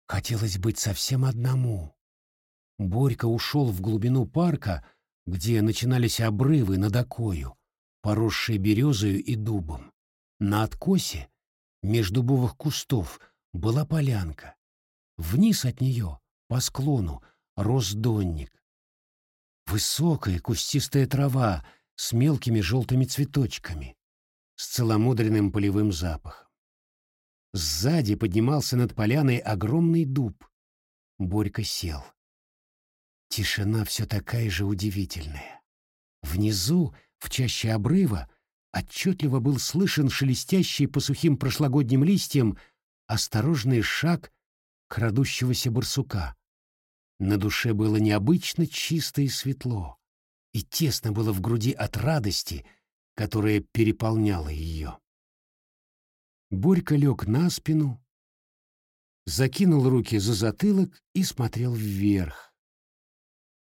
Хотелось быть совсем одному. Борька ушел в глубину парка, где начинались обрывы над окою, поросшие березою и дубом. На откосе, между дубовых кустов, была полянка. Вниз от нее, по склону, рос донник. Высокая кустистая трава с мелкими желтыми цветочками, с целомудренным полевым запахом. Сзади поднимался над поляной огромный дуб. Борька сел. Тишина все такая же удивительная. Внизу, в чаще обрыва, отчетливо был слышен шелестящий по сухим прошлогодним листьям осторожный шаг крадущегося барсука. На душе было необычно чисто и светло, и тесно было в груди от радости, которая переполняла ее. Борька лег на спину, закинул руки за затылок и смотрел вверх.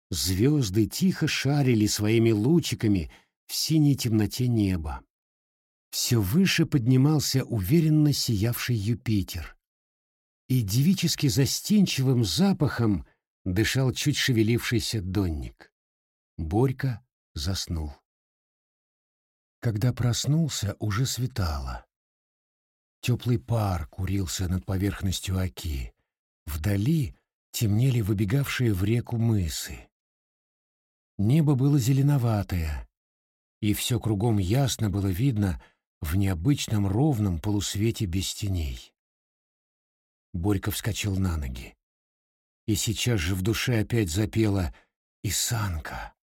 Звезды тихо шарили своими лучиками в синей темноте неба. Все выше поднимался уверенно сиявший Юпитер. И девически застенчивым запахом дышал чуть шевелившийся донник. Борька заснул. Когда проснулся, уже светало. Теплый пар курился над поверхностью оки. Вдали темнели выбегавшие в реку мысы. Небо было зеленоватое, и все кругом ясно было видно в необычном ровном полусвете без теней. Борька вскочил на ноги. И сейчас же в душе опять запела «Исанка».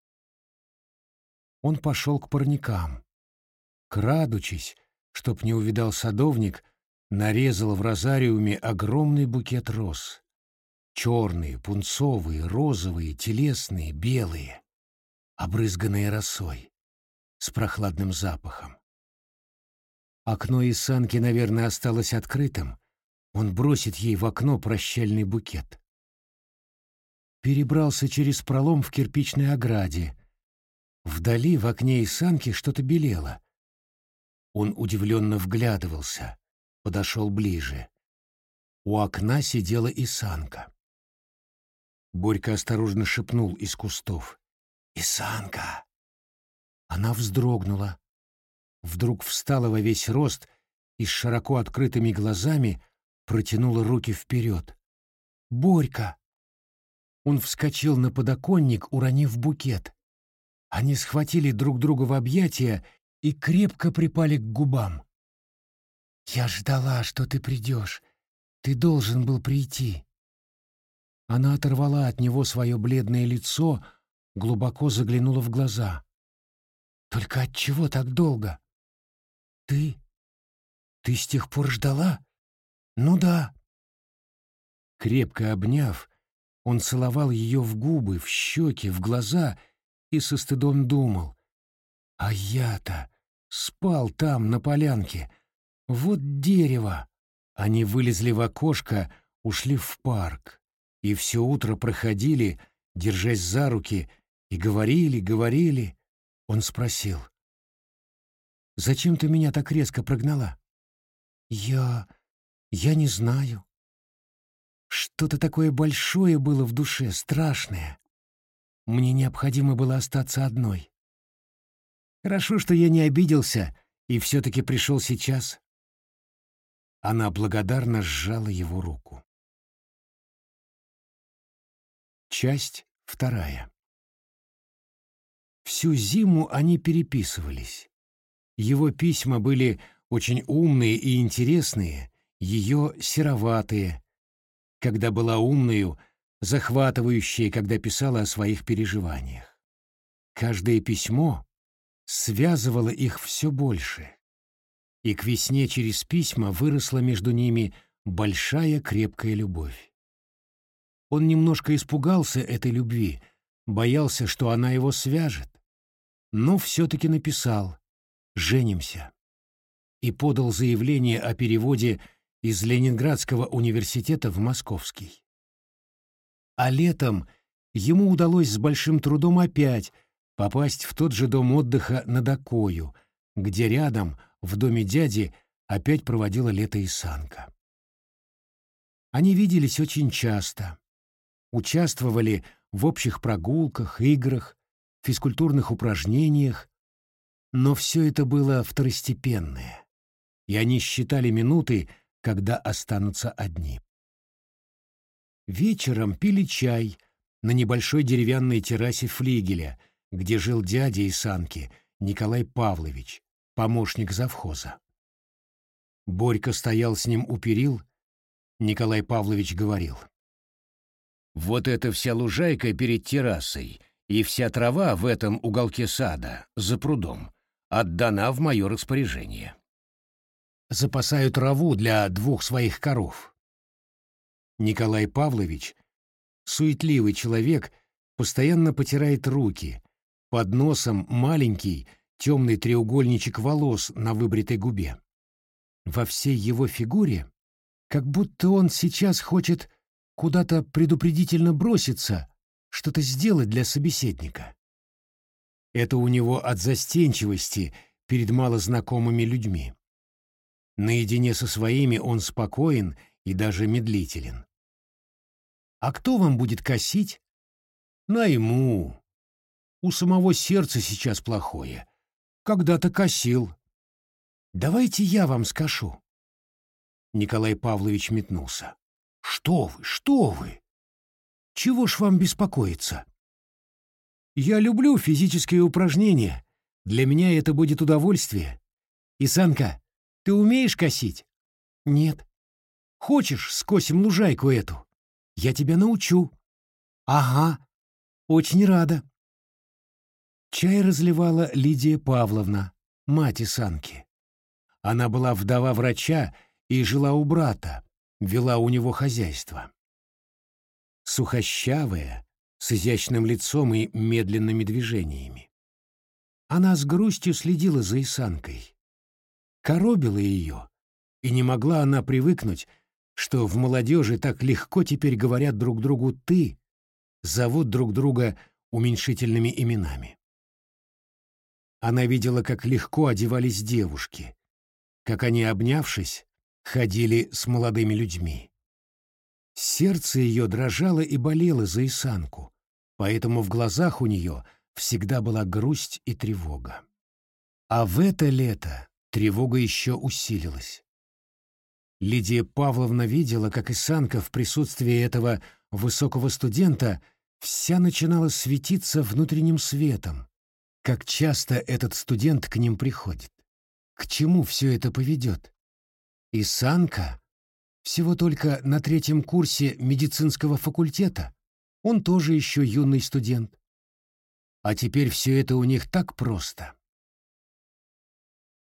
Он пошел к парникам. Крадучись, чтоб не увидал садовник, нарезал в розариуме огромный букет роз. Черные, пунцовые, розовые, телесные, белые, обрызганные росой, с прохладным запахом. Окно из санки, наверное, осталось открытым. Он бросит ей в окно прощальный букет. Перебрался через пролом в кирпичной ограде. Вдали в окне из санки что-то белело. Он удивленно вглядывался, подошел ближе. У окна сидела Исанка. Борька осторожно шепнул из кустов. «Исанка!» Она вздрогнула. Вдруг встала во весь рост и с широко открытыми глазами протянула руки вперед. «Борька!» Он вскочил на подоконник, уронив букет. Они схватили друг друга в объятия и крепко припали к губам. «Я ждала, что ты придешь. Ты должен был прийти». Она оторвала от него свое бледное лицо, глубоко заглянула в глаза. «Только от чего так долго?» «Ты? Ты с тех пор ждала?» «Ну да». Крепко обняв, он целовал ее в губы, в щеки, в глаза и со стыдом думал. А я-то спал там, на полянке. Вот дерево. Они вылезли в окошко, ушли в парк. И все утро проходили, держась за руки, и говорили, говорили. Он спросил. «Зачем ты меня так резко прогнала?» «Я... я не знаю. Что-то такое большое было в душе, страшное. Мне необходимо было остаться одной. Хорошо, что я не обиделся и все-таки пришел сейчас. Она благодарно сжала его руку. Часть вторая. Всю зиму они переписывались. Его письма были очень умные и интересные, ее сероватые, когда была умную, захватывающие, когда писала о своих переживаниях. Каждое письмо связывало их все больше. И к весне через письма выросла между ними большая крепкая любовь. Он немножко испугался этой любви, боялся, что она его свяжет, но все-таки написал «Женимся» и подал заявление о переводе из Ленинградского университета в Московский. А летом ему удалось с большим трудом опять попасть в тот же дом отдыха на Докою, где рядом, в доме дяди, опять проводила лето и санка. Они виделись очень часто, участвовали в общих прогулках, играх, физкультурных упражнениях, но все это было второстепенное, и они считали минуты, когда останутся одни. Вечером пили чай на небольшой деревянной террасе флигеля, где жил дядя и Санки, Николай Павлович, помощник завхоза. Борька стоял с ним у перил, Николай Павлович говорил. «Вот эта вся лужайка перед террасой и вся трава в этом уголке сада, за прудом, отдана в мое распоряжение. Запасаю траву для двух своих коров». Николай Павлович, суетливый человек, постоянно потирает руки, под носом маленький темный треугольничек волос на выбритой губе. Во всей его фигуре, как будто он сейчас хочет куда-то предупредительно броситься, что-то сделать для собеседника. Это у него от застенчивости перед малознакомыми людьми. Наедине со своими он спокоен и даже медлителен. А кто вам будет косить? Найму, у самого сердца сейчас плохое. Когда-то косил. Давайте я вам скажу. Николай Павлович метнулся. Что вы, что вы? Чего ж вам беспокоиться? Я люблю физические упражнения. Для меня это будет удовольствие. Исанка, ты умеешь косить? Нет. Хочешь, скосим лужайку эту? Я тебя научу. Ага. Очень рада. Чай разливала Лидия Павловна, мать Исанки. Она была вдова врача и жила у брата, вела у него хозяйство. Сухощавая, с изящным лицом и медленными движениями. Она с грустью следила за Исанкой. Коробила ее, и не могла она привыкнуть, что в молодежи так легко теперь говорят друг другу «ты», зовут друг друга уменьшительными именами. Она видела, как легко одевались девушки, как они, обнявшись, ходили с молодыми людьми. Сердце ее дрожало и болело за Исанку, поэтому в глазах у нее всегда была грусть и тревога. А в это лето тревога еще усилилась. Лидия Павловна видела, как Исанка в присутствии этого высокого студента вся начинала светиться внутренним светом, как часто этот студент к ним приходит. К чему все это поведет? Исанка всего только на третьем курсе медицинского факультета. Он тоже еще юный студент. А теперь все это у них так просто.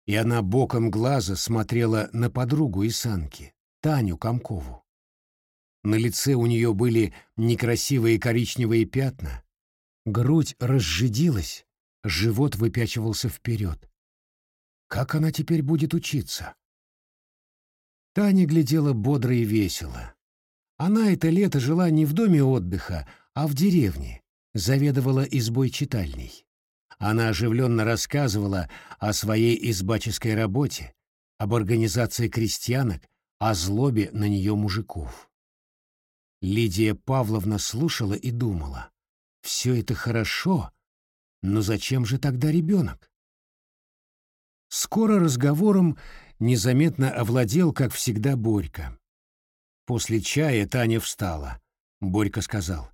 И она боком глаза смотрела на подругу Исанки, Таню Комкову. На лице у нее были некрасивые коричневые пятна, грудь разжидилась, живот выпячивался вперед. Как она теперь будет учиться? Таня глядела бодро и весело. Она это лето жила не в доме отдыха, а в деревне, заведовала избой читальней. Она оживленно рассказывала о своей избаческой работе, об организации крестьянок, о злобе на нее мужиков. Лидия Павловна слушала и думала, все это хорошо, но зачем же тогда ребенок? Скоро разговором незаметно овладел, как всегда, Борька. После чая Таня встала. Борька сказал.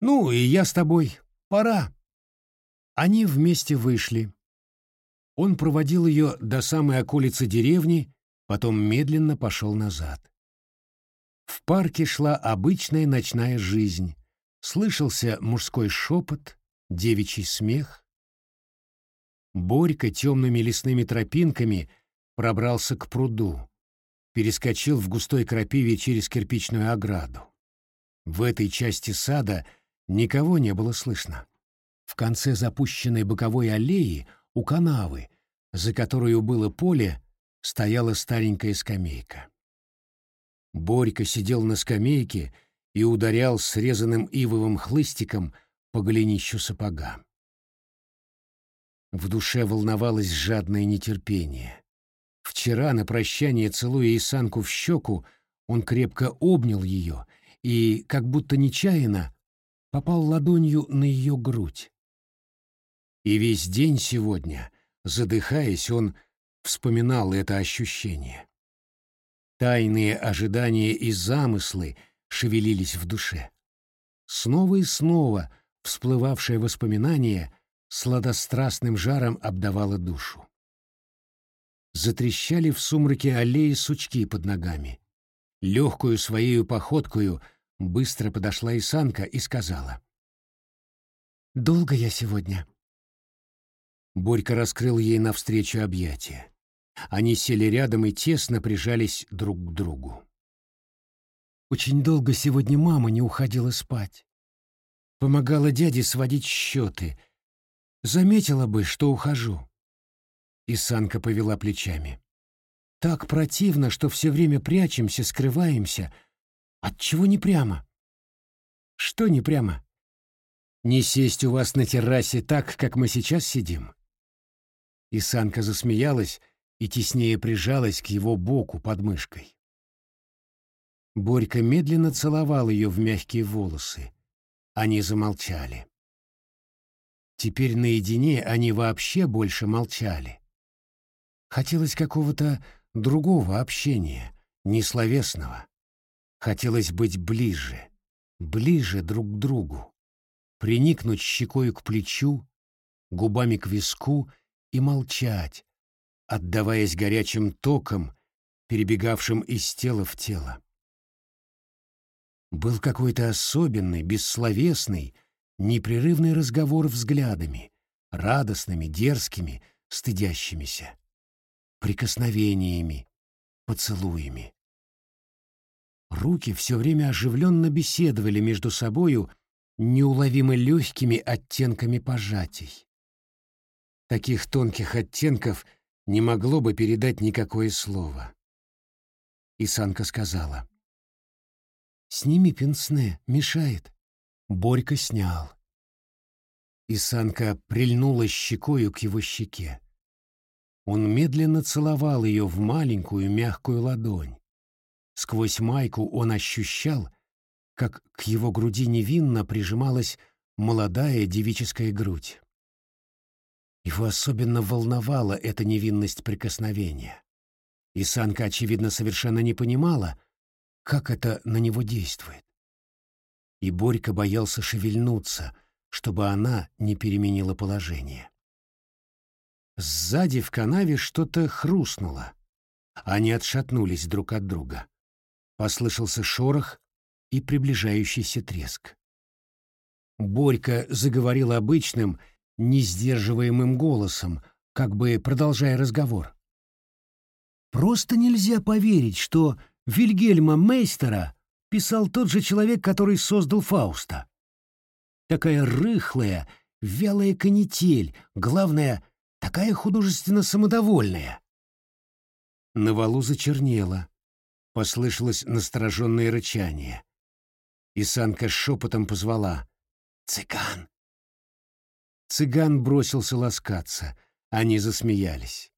«Ну, и я с тобой. Пора». Они вместе вышли. Он проводил ее до самой околицы деревни, потом медленно пошел назад. В парке шла обычная ночная жизнь. Слышался мужской шепот, девичий смех. Борька темными лесными тропинками пробрался к пруду, перескочил в густой крапиве через кирпичную ограду. В этой части сада никого не было слышно. В конце запущенной боковой аллеи у канавы, за которую было поле, стояла старенькая скамейка. Борька сидел на скамейке и ударял срезанным ивовым хлыстиком по голенищу сапога. В душе волновалось жадное нетерпение. Вчера на прощание, целуя Исанку в щеку, он крепко обнял ее и, как будто нечаянно, попал ладонью на ее грудь. И весь день сегодня, задыхаясь, он вспоминал это ощущение. Тайные ожидания и замыслы шевелились в душе. Снова и снова всплывавшее воспоминание сладострастным жаром обдавало душу затрещали в сумраке аллеи сучки под ногами. Легкую своею походкою быстро подошла Исанка и сказала. «Долго я сегодня?» Борька раскрыл ей навстречу объятия. Они сели рядом и тесно прижались друг к другу. «Очень долго сегодня мама не уходила спать. Помогала дяде сводить счеты. Заметила бы, что ухожу. Исанка повела плечами. Так противно, что все время прячемся, скрываемся. Отчего не прямо? Что не прямо? Не сесть у вас на террасе так, как мы сейчас сидим? Исанка засмеялась и теснее прижалась к его боку под мышкой. Борька медленно целовал ее в мягкие волосы. Они замолчали. Теперь наедине они вообще больше молчали. Хотелось какого-то другого общения, несловесного. Хотелось быть ближе, ближе друг к другу. приникнуть щекою к плечу, губами к виску и молчать, отдаваясь горячим токам, перебегавшим из тела в тело. Был какой-то особенный, бессловесный, непрерывный разговор взглядами, радостными, дерзкими, стыдящимися, прикосновениями, поцелуями. Руки все время оживленно беседовали между собою неуловимо легкими оттенками пожатий. Таких тонких оттенков не могло бы передать никакое слово. И Санка сказала. «Сними пенсне, мешает». Борька снял. И Санка прильнула щекою к его щеке. Он медленно целовал ее в маленькую мягкую ладонь. Сквозь майку он ощущал, как к его груди невинно прижималась молодая девическая грудь. Его особенно волновала эта невинность прикосновения. И Санка, очевидно, совершенно не понимала, как это на него действует. И Борька боялся шевельнуться, чтобы она не переменила положение. Сзади в канаве что-то хрустнуло. Они отшатнулись друг от друга. Послышался шорох и приближающийся треск. Борька заговорил обычным, несдерживаемым голосом, как бы продолжая разговор. «Просто нельзя поверить, что Вильгельма Мейстера писал тот же человек, который создал Фауста. Такая рыхлая, вялая канитель, главное, такая художественно самодовольная». На валу зачернело, послышалось настороженное рычание. И Санка шепотом позвала «Цыган!» Цыган бросился ласкаться. Они засмеялись.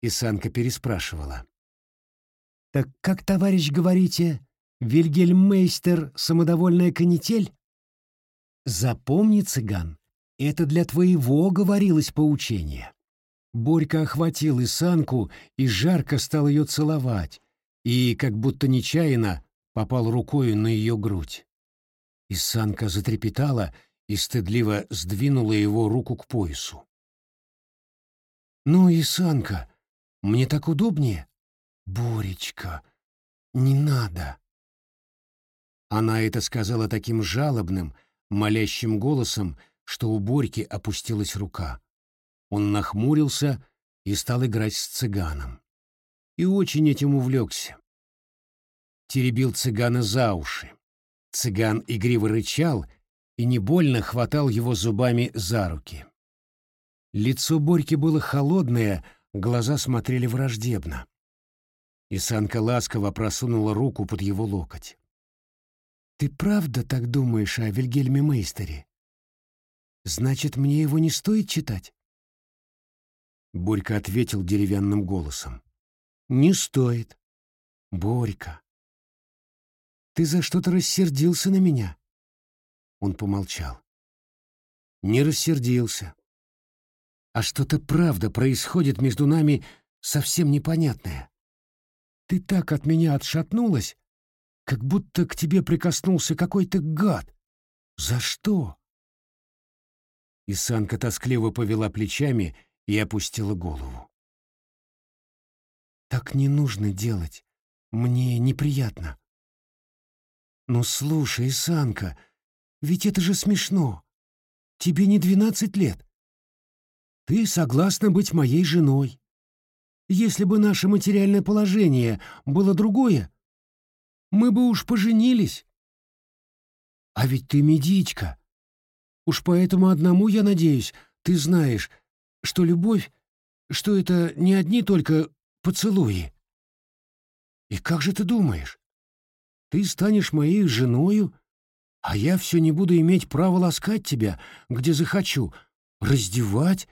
И Санка переспрашивала. «Так как, товарищ, говорите, Вильгельмейстер — самодовольная канитель?» «Запомни, цыган, это для твоего говорилось поучение». Борька охватил Исанку и жарко стал ее целовать, и, как будто нечаянно, попал рукою на ее грудь. Исанка затрепетала и стыдливо сдвинула его руку к поясу. «Ну, Исанка, мне так удобнее?» «Боречка, не надо!» Она это сказала таким жалобным, молящим голосом, что у Борьки опустилась рука. Он нахмурился и стал играть с цыганом. И очень этим увлекся. Теребил цыгана за уши. Цыган игриво рычал и не больно хватал его зубами за руки. Лицо Борьки было холодное, глаза смотрели враждебно. И Санка ласково просунула руку под его локоть. «Ты правда так думаешь о Вильгельме Мейстере? Значит, мне его не стоит читать?» Борька ответил деревянным голосом. «Не стоит. Борька, ты за что-то рассердился на меня?» Он помолчал. «Не рассердился. А что-то правда происходит между нами совсем непонятное. Ты так от меня отшатнулась, как будто к тебе прикоснулся какой-то гад. За что?» Исанка тоскливо повела плечами и опустила голову. «Так не нужно делать. Мне неприятно». «Ну слушай, Исанка, — ведь это же смешно. Тебе не двенадцать лет. Ты согласна быть моей женой. Если бы наше материальное положение было другое, мы бы уж поженились. А ведь ты медичка. Уж поэтому одному, я надеюсь, ты знаешь, что любовь, что это не одни только поцелуи. И как же ты думаешь? Ты станешь моей женою, а я все не буду иметь права ласкать тебя, где захочу, раздевать.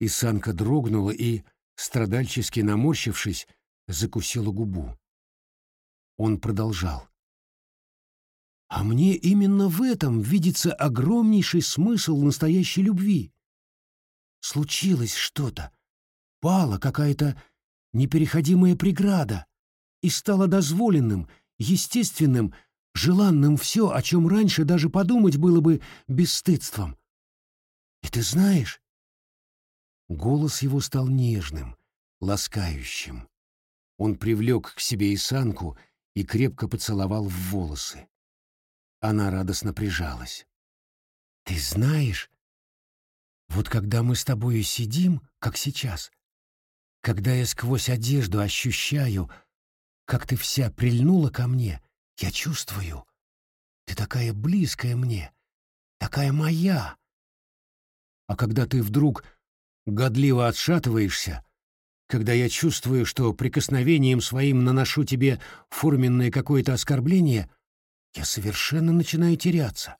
И Санка дрогнула и, страдальчески наморщившись, закусила губу. Он продолжал. А мне именно в этом видится огромнейший смысл настоящей любви. Случилось что-то, пала какая-то непереходимая преграда, и стало дозволенным, естественным желанным все, о чем раньше даже подумать было бы бесстыдством. И ты знаешь...» Голос его стал нежным, ласкающим. Он привлек к себе Исанку и крепко поцеловал в волосы. Она радостно прижалась. «Ты знаешь, вот когда мы с тобою сидим, как сейчас, когда я сквозь одежду ощущаю, как ты вся прильнула ко мне, я чувствую, ты такая близкая мне, такая моя. А когда ты вдруг годливо отшатываешься, когда я чувствую, что прикосновением своим наношу тебе форменное какое-то оскорбление, я совершенно начинаю теряться.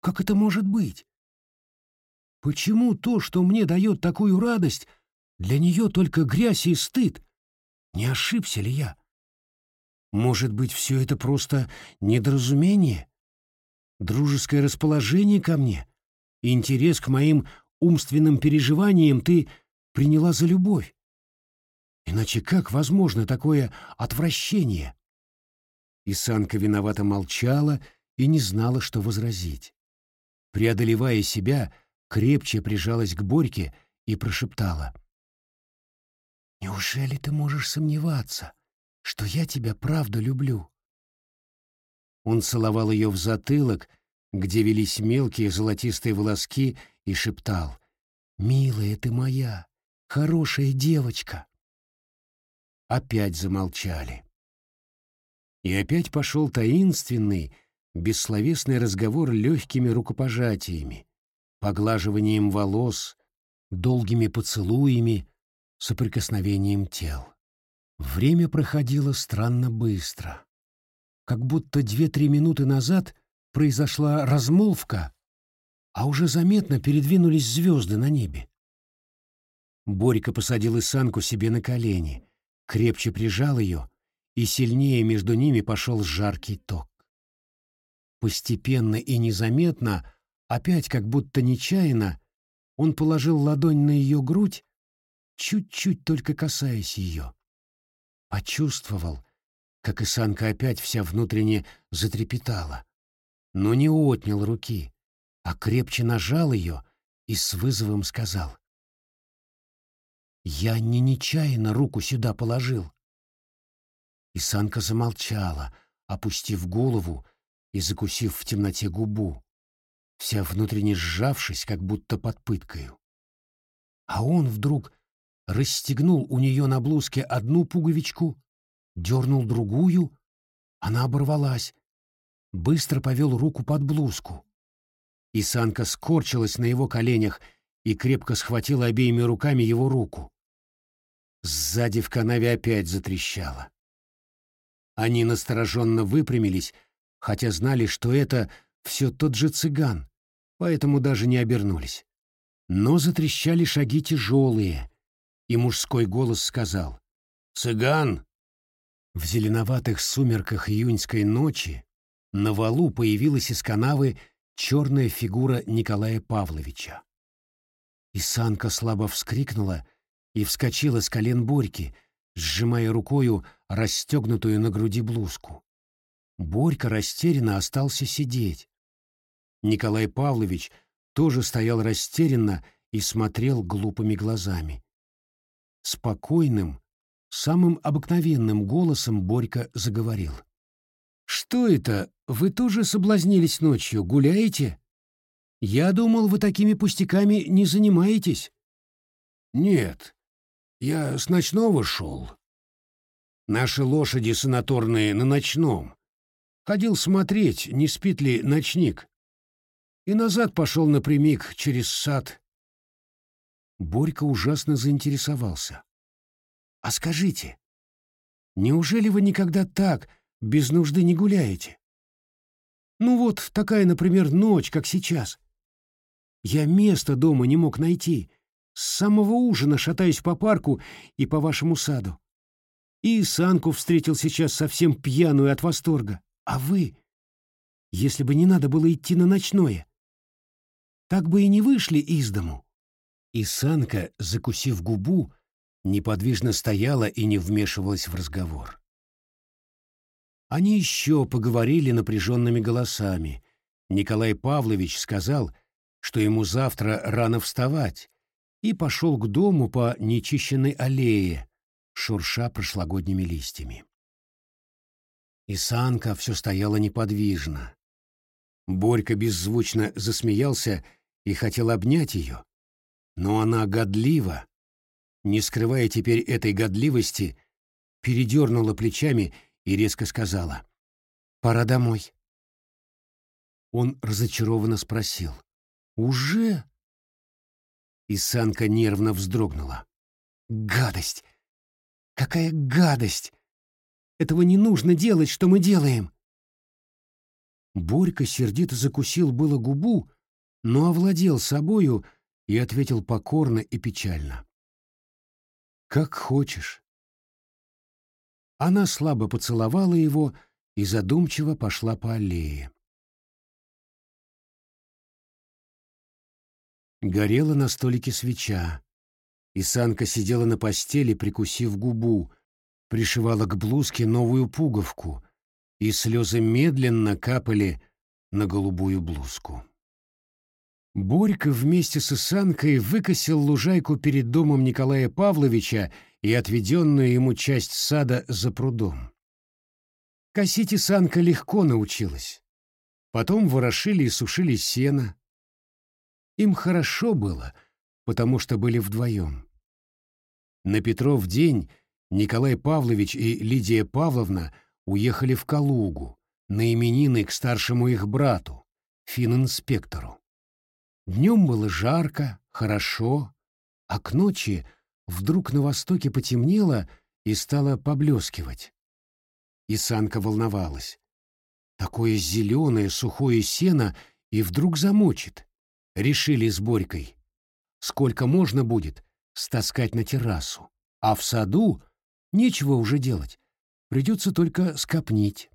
Как это может быть? Почему то, что мне дает такую радость, для нее только грязь и стыд? Не ошибся ли я? Может быть, все это просто недоразумение? Дружеское расположение ко мне? Интерес к моим умственным переживаниям ты приняла за любовь? Иначе как возможно такое отвращение? Исанка виновато молчала и не знала, что возразить. Преодолевая себя, крепче прижалась к Борьке и прошептала. «Неужели ты можешь сомневаться, что я тебя правда люблю?» Он целовал ее в затылок, где велись мелкие золотистые волоски, и шептал. «Милая ты моя, хорошая девочка!» Опять замолчали. И опять пошел таинственный, бессловесный разговор легкими рукопожатиями, поглаживанием волос, долгими поцелуями, соприкосновением тел. Время проходило странно быстро. Как будто две-три минуты назад произошла размолвка, а уже заметно передвинулись звезды на небе. Борька посадил Исанку себе на колени, крепче прижал ее, и сильнее между ними пошел жаркий ток. Постепенно и незаметно Опять, как будто нечаянно, он положил ладонь на ее грудь, чуть-чуть только касаясь ее. Почувствовал, как Исанка опять вся внутренне затрепетала, но не отнял руки, а крепче нажал ее и с вызовом сказал. «Я не нечаянно руку сюда положил». Исанка замолчала, опустив голову и закусив в темноте губу вся внутренне сжавшись, как будто под пыткою. А он вдруг расстегнул у нее на блузке одну пуговичку, дернул другую, она оборвалась, быстро повел руку под блузку. И Санка скорчилась на его коленях и крепко схватила обеими руками его руку. Сзади в канаве опять затрещало. Они настороженно выпрямились, хотя знали, что это все тот же цыган, поэтому даже не обернулись. Но затрещали шаги тяжелые, и мужской голос сказал «Цыган!». В зеленоватых сумерках июньской ночи на валу появилась из канавы черная фигура Николая Павловича. Исанка слабо вскрикнула и вскочила с колен Борьки, сжимая рукою расстегнутую на груди блузку. Борька растерянно остался сидеть, Николай Павлович тоже стоял растерянно и смотрел глупыми глазами. Спокойным, самым обыкновенным голосом Борька заговорил. «Что это? Вы тоже соблазнились ночью? Гуляете? Я думал, вы такими пустяками не занимаетесь». «Нет, я с ночного шел. Наши лошади санаторные на ночном. Ходил смотреть, не спит ли ночник и назад пошел напрямик через сад. Борька ужасно заинтересовался. «А скажите, неужели вы никогда так, без нужды не гуляете? Ну вот такая, например, ночь, как сейчас. Я места дома не мог найти, с самого ужина шатаюсь по парку и по вашему саду. И Санку встретил сейчас совсем пьяную от восторга. А вы, если бы не надо было идти на ночное, так бы и не вышли из дому. И Санка, закусив губу, неподвижно стояла и не вмешивалась в разговор. Они еще поговорили напряженными голосами. Николай Павлович сказал, что ему завтра рано вставать, и пошел к дому по нечищенной аллее, шурша прошлогодними листьями. И Санка все стояла неподвижно. Борька беззвучно засмеялся и хотел обнять ее, но она годливо, не скрывая теперь этой годливости, передернула плечами и резко сказала «Пора домой». Он разочарованно спросил «Уже?» И Санка нервно вздрогнула. «Гадость! Какая гадость! Этого не нужно делать, что мы делаем!» Борька сердито закусил было губу, но овладел собою и ответил покорно и печально. «Как хочешь». Она слабо поцеловала его и задумчиво пошла по аллее. Горела на столике свеча, и Санка сидела на постели, прикусив губу, пришивала к блузке новую пуговку, и слезы медленно капали на голубую блузку. Борька вместе с Исанкой выкосил лужайку перед домом Николая Павловича и отведенную ему часть сада за прудом. Косить Исанка легко научилась. Потом ворошили и сушили сено. Им хорошо было, потому что были вдвоем. На Петров день Николай Павлович и Лидия Павловна уехали в Калугу на именины к старшему их брату, фининспектору. Днем было жарко, хорошо, а к ночи вдруг на востоке потемнело и стало поблескивать. И Санка волновалась. Такое зеленое сухое сено и вдруг замочит. Решили с Борькой. Сколько можно будет стаскать на террасу, а в саду нечего уже делать, придется только скопнить.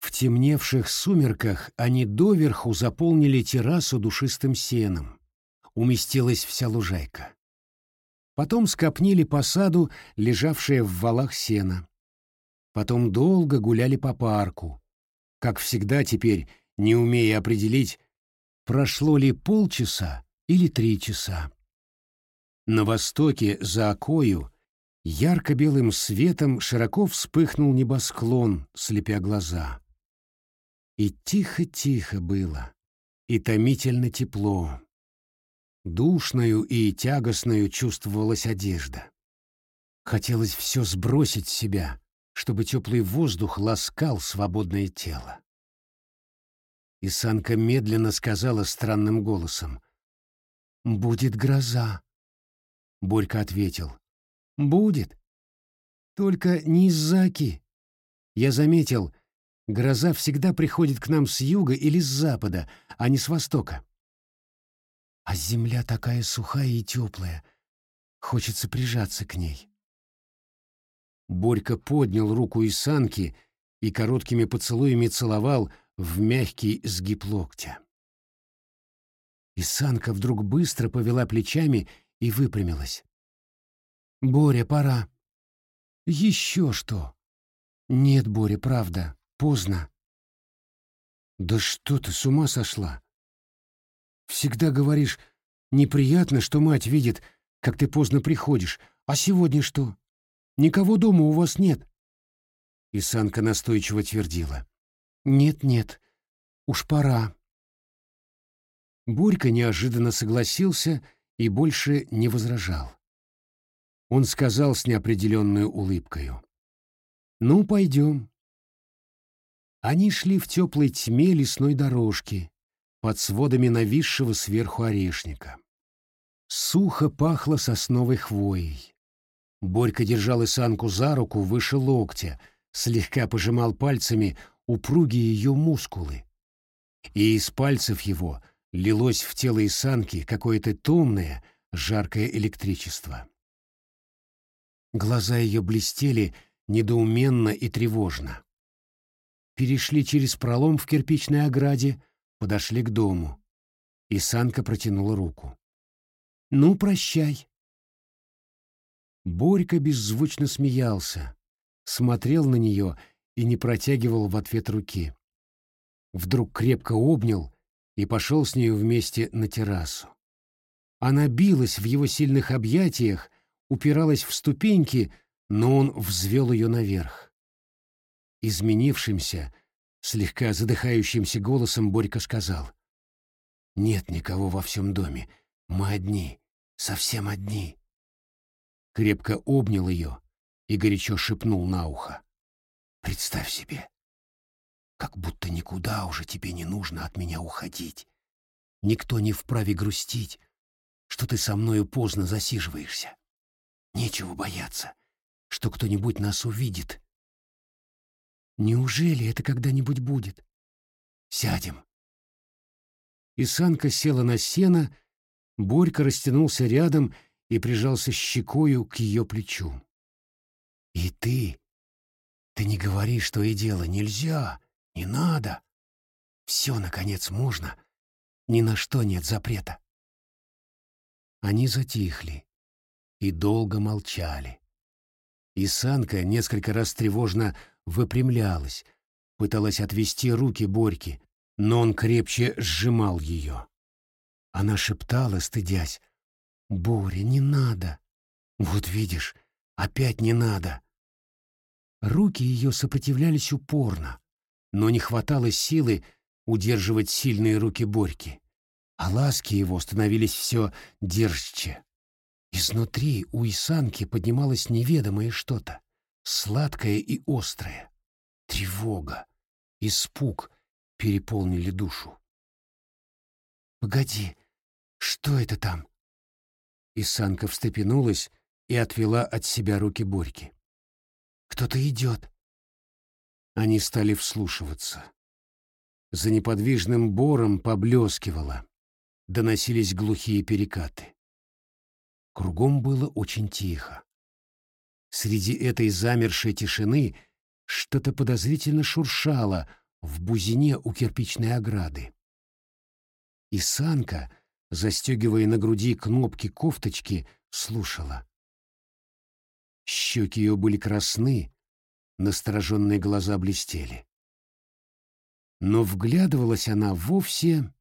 В темневших сумерках они доверху заполнили террасу душистым сеном. Уместилась вся лужайка. Потом скопнили по саду, лежавшее в валах сена. Потом долго гуляли по парку. Как всегда теперь, не умея определить, прошло ли полчаса или три часа. На востоке, за окою, ярко-белым светом широко вспыхнул небосклон, слепя глаза. И тихо-тихо было, и томительно тепло. Душную и тягостную чувствовалась одежда. Хотелось все сбросить с себя, чтобы теплый воздух ласкал свободное тело. И Санка медленно сказала странным голосом. «Будет гроза». Борька ответил. «Будет. Только не из-за оки. Я заметил, Гроза всегда приходит к нам с юга или с запада, а не с востока. А земля такая сухая и теплая. Хочется прижаться к ней. Борька поднял руку из санки и короткими поцелуями целовал в мягкий сгиб локтя. Исанка вдруг быстро повела плечами и выпрямилась. «Боря, пора». «Еще что?» «Нет, Боря, правда. Поздно. Да что ты, с ума сошла? Всегда говоришь, неприятно, что мать видит, как ты поздно приходишь. А сегодня что? Никого дома у вас нет. И Санка настойчиво твердила. Нет-нет, уж пора. Борька неожиданно согласился и больше не возражал. Он сказал с неопределенной улыбкою. «Ну, пойдем. Они шли в теплой тьме лесной дорожки, под сводами нависшего сверху орешника. Сухо пахло сосновой хвоей. Борька держал Исанку за руку выше локтя, слегка пожимал пальцами упругие ее мускулы. И из пальцев его лилось в тело Исанки какое-то томное, жаркое электричество. Глаза ее блестели недоуменно и тревожно перешли через пролом в кирпичной ограде, подошли к дому. И Санка протянула руку. «Ну, прощай». Борька беззвучно смеялся, смотрел на нее и не протягивал в ответ руки. Вдруг крепко обнял и пошел с нею вместе на террасу. Она билась в его сильных объятиях, упиралась в ступеньки, но он взвел ее наверх. Изменившимся, слегка задыхающимся голосом Борька сказал. «Нет никого во всем доме. Мы одни, совсем одни». Крепко обнял ее и горячо шепнул на ухо. «Представь себе, как будто никуда уже тебе не нужно от меня уходить. Никто не вправе грустить, что ты со мною поздно засиживаешься. Нечего бояться, что кто-нибудь нас увидит. Неужели это когда-нибудь будет? Сядем. И Санка села на сено, Борька растянулся рядом и прижался щекою к ее плечу. И ты, ты не говори, что и дело нельзя, не надо. Все, наконец, можно. Ни на что нет запрета. Они затихли и долго молчали. И Санка несколько раз тревожно выпрямлялась, пыталась отвести руки Борьки, но он крепче сжимал ее. Она шептала, стыдясь, «Боря, не надо! Вот видишь, опять не надо!» Руки ее сопротивлялись упорно, но не хватало силы удерживать сильные руки Борьки а ласки его становились все дерзче. Изнутри у Исанки поднималось неведомое что-то, сладкое и острое. Тревога, испуг переполнили душу. «Погоди, что это там?» Исанка встрепенулась и отвела от себя руки Борьки. «Кто-то идет». Они стали вслушиваться. За неподвижным бором поблескивало доносились глухие перекаты. Кругом было очень тихо. Среди этой замершей тишины что-то подозрительно шуршало в бузине у кирпичной ограды. И Санка, застегивая на груди кнопки кофточки, слушала. Щеки ее были красны, настороженные глаза блестели. Но вглядывалась она вовсе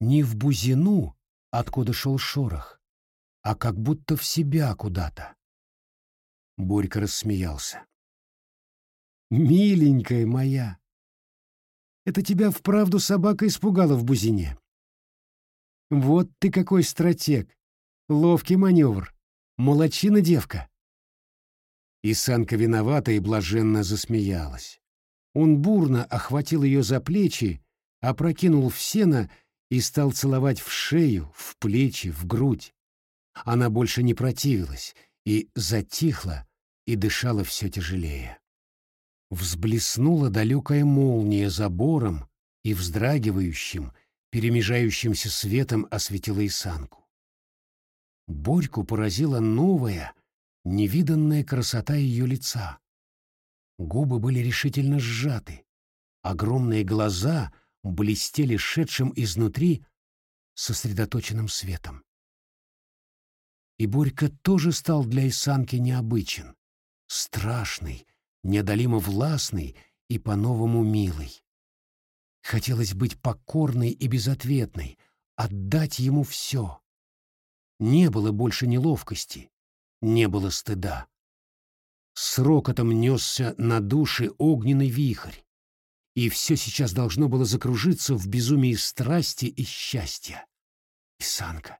не в бузину, откуда шел шорох, а как будто в себя куда-то. Борька рассмеялся. «Миленькая моя! Это тебя вправду собака испугала в бузине. Вот ты какой стратег! Ловкий маневр! Молодчина девка!» И Санка виновата и блаженно засмеялась. Он бурно охватил ее за плечи, опрокинул в сено и стал целовать в шею, в плечи, в грудь. Она больше не противилась и затихла, и дышала все тяжелее. Взблеснула далекая молния забором и вздрагивающим, перемежающимся светом осветила и санку. Борьку поразила новая, невиданная красота ее лица. Губы были решительно сжаты, огромные глаза — блестели шедшим изнутри сосредоточенным светом. И Борька тоже стал для Исанки необычен, страшный, неодолимо властный и по-новому милый. Хотелось быть покорной и безответной, отдать ему все. Не было больше неловкости, не было стыда. С рокотом несся на душе огненный вихрь, и все сейчас должно было закружиться в безумии страсти и счастья. Исанка,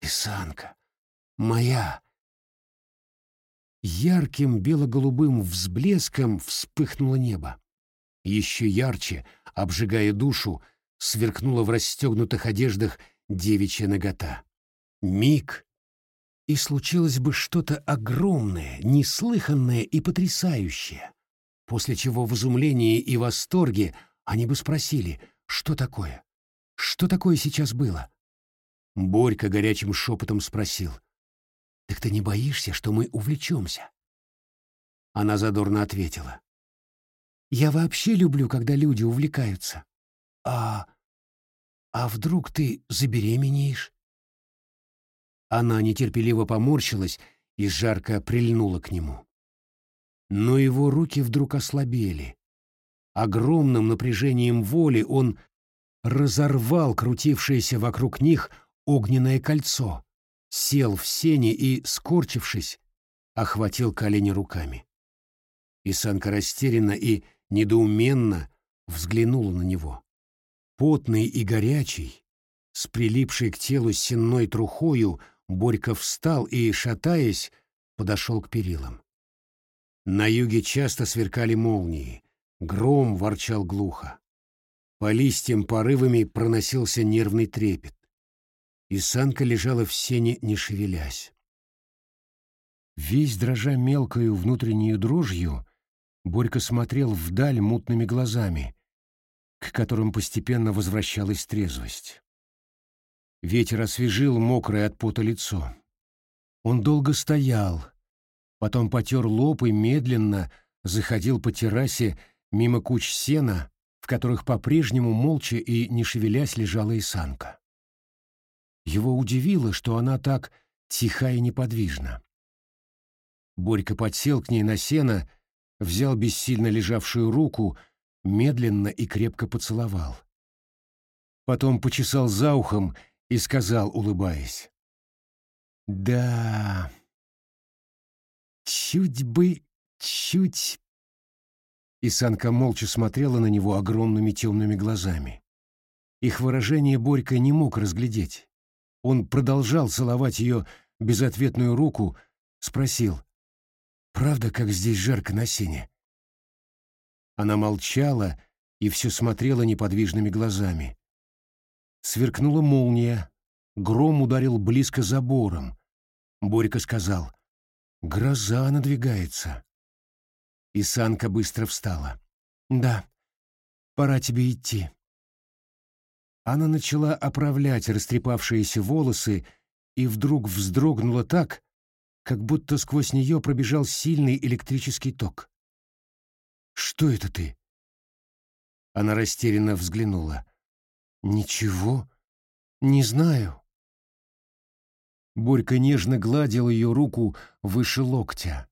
Исанка, моя! Ярким бело-голубым взблеском вспыхнуло небо. Еще ярче, обжигая душу, сверкнула в расстегнутых одеждах девичья нагота. Миг, и случилось бы что-то огромное, неслыханное и потрясающее после чего в изумлении и восторге они бы спросили, что такое? Что такое сейчас было? Борька горячим шепотом спросил, «Так ты не боишься, что мы увлечемся?» Она задорно ответила, «Я вообще люблю, когда люди увлекаются. А... а вдруг ты забеременеешь?» Она нетерпеливо поморщилась и жарко прильнула к нему. Но его руки вдруг ослабели, огромным напряжением воли он разорвал крутившееся вокруг них огненное кольцо, сел в сене и, скорчившись, охватил колени руками. Исанка растерянно и недоуменно взглянула на него. Потный и горячий, с прилипшей к телу сенной трухою, Борька встал и, шатаясь, подошел к перилам. На юге часто сверкали молнии, гром ворчал глухо. По листьям порывами проносился нервный трепет. И санка лежала в сене, не шевелясь. Весь дрожа мелкою внутреннюю дрожью, Борька смотрел вдаль мутными глазами, к которым постепенно возвращалась трезвость. Ветер освежил мокрое от пота лицо. Он долго стоял, потом потер лоб и медленно заходил по террасе мимо куч сена, в которых по-прежнему молча и не шевелясь лежала Исанка. Его удивило, что она так тиха и неподвижна. Борька подсел к ней на сено, взял бессильно лежавшую руку, медленно и крепко поцеловал. Потом почесал за ухом и сказал, улыбаясь. «Да, чуть бы, чуть...» И Санка молча смотрела на него огромными темными глазами. Их выражение Борька не мог разглядеть. Он продолжал целовать ее безответную руку, спросил, «Правда, как здесь жарко на сене?» Она молчала и все смотрела неподвижными глазами. Сверкнула молния. Гром ударил близко забором. Борька сказал, «Гроза надвигается». И Санка быстро встала. «Да, пора тебе идти». Она начала оправлять растрепавшиеся волосы и вдруг вздрогнула так, как будто сквозь нее пробежал сильный электрический ток. «Что это ты?» Она растерянно взглянула. «Ничего, не знаю». Борька нежно гладил ее руку выше локтя.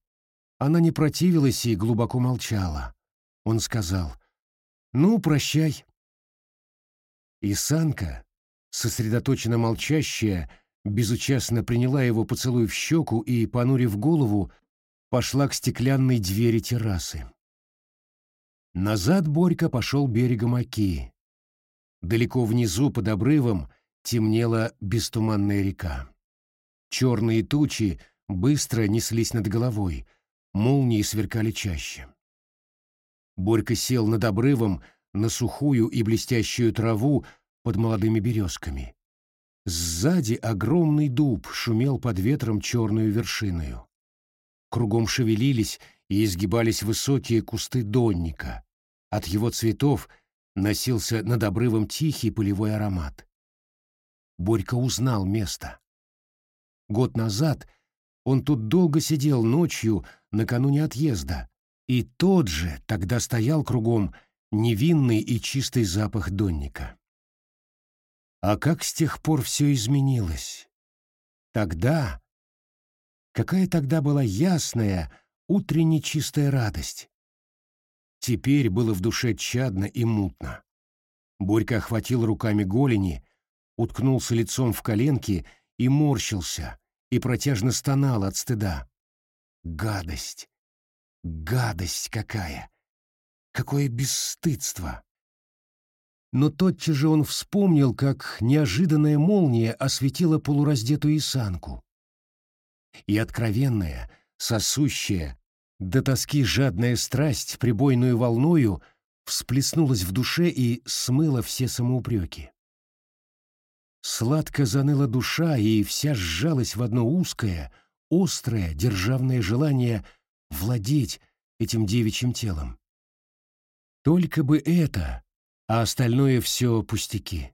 Она не противилась и глубоко молчала. Он сказал, «Ну, прощай». И Санка, сосредоточенно молчащая, безучастно приняла его поцелуй в щеку и, понурив голову, пошла к стеклянной двери террасы. Назад Борька пошел берегом Оки, Далеко внизу, под обрывом, темнела бестуманная река. Черные тучи быстро неслись над головой, молнии сверкали чаще. Борька сел над обрывом на сухую и блестящую траву под молодыми березками. Сзади огромный дуб шумел под ветром черную вершиною. Кругом шевелились и изгибались высокие кусты донника. От его цветов — носился над обрывом тихий полевой аромат. Борька узнал место. Год назад он тут долго сидел ночью накануне отъезда, и тот же тогда стоял кругом невинный и чистый запах донника. А как с тех пор все изменилось? Тогда... Какая тогда была ясная, утренне чистая радость? Теперь было в душе чадно и мутно. Борька охватил руками голени, уткнулся лицом в коленки и морщился, и протяжно стонал от стыда. Гадость! Гадость какая! Какое бесстыдство! Но тотчас же он вспомнил, как неожиданная молния осветила полураздетую Исанку. И откровенная, сосущая, до тоски жадная страсть прибойную волною всплеснулась в душе и смыла все самоупреки. Сладко заныла душа, и вся сжалась в одно узкое, острое, державное желание владеть этим девичьим телом. Только бы это, а остальное все пустяки.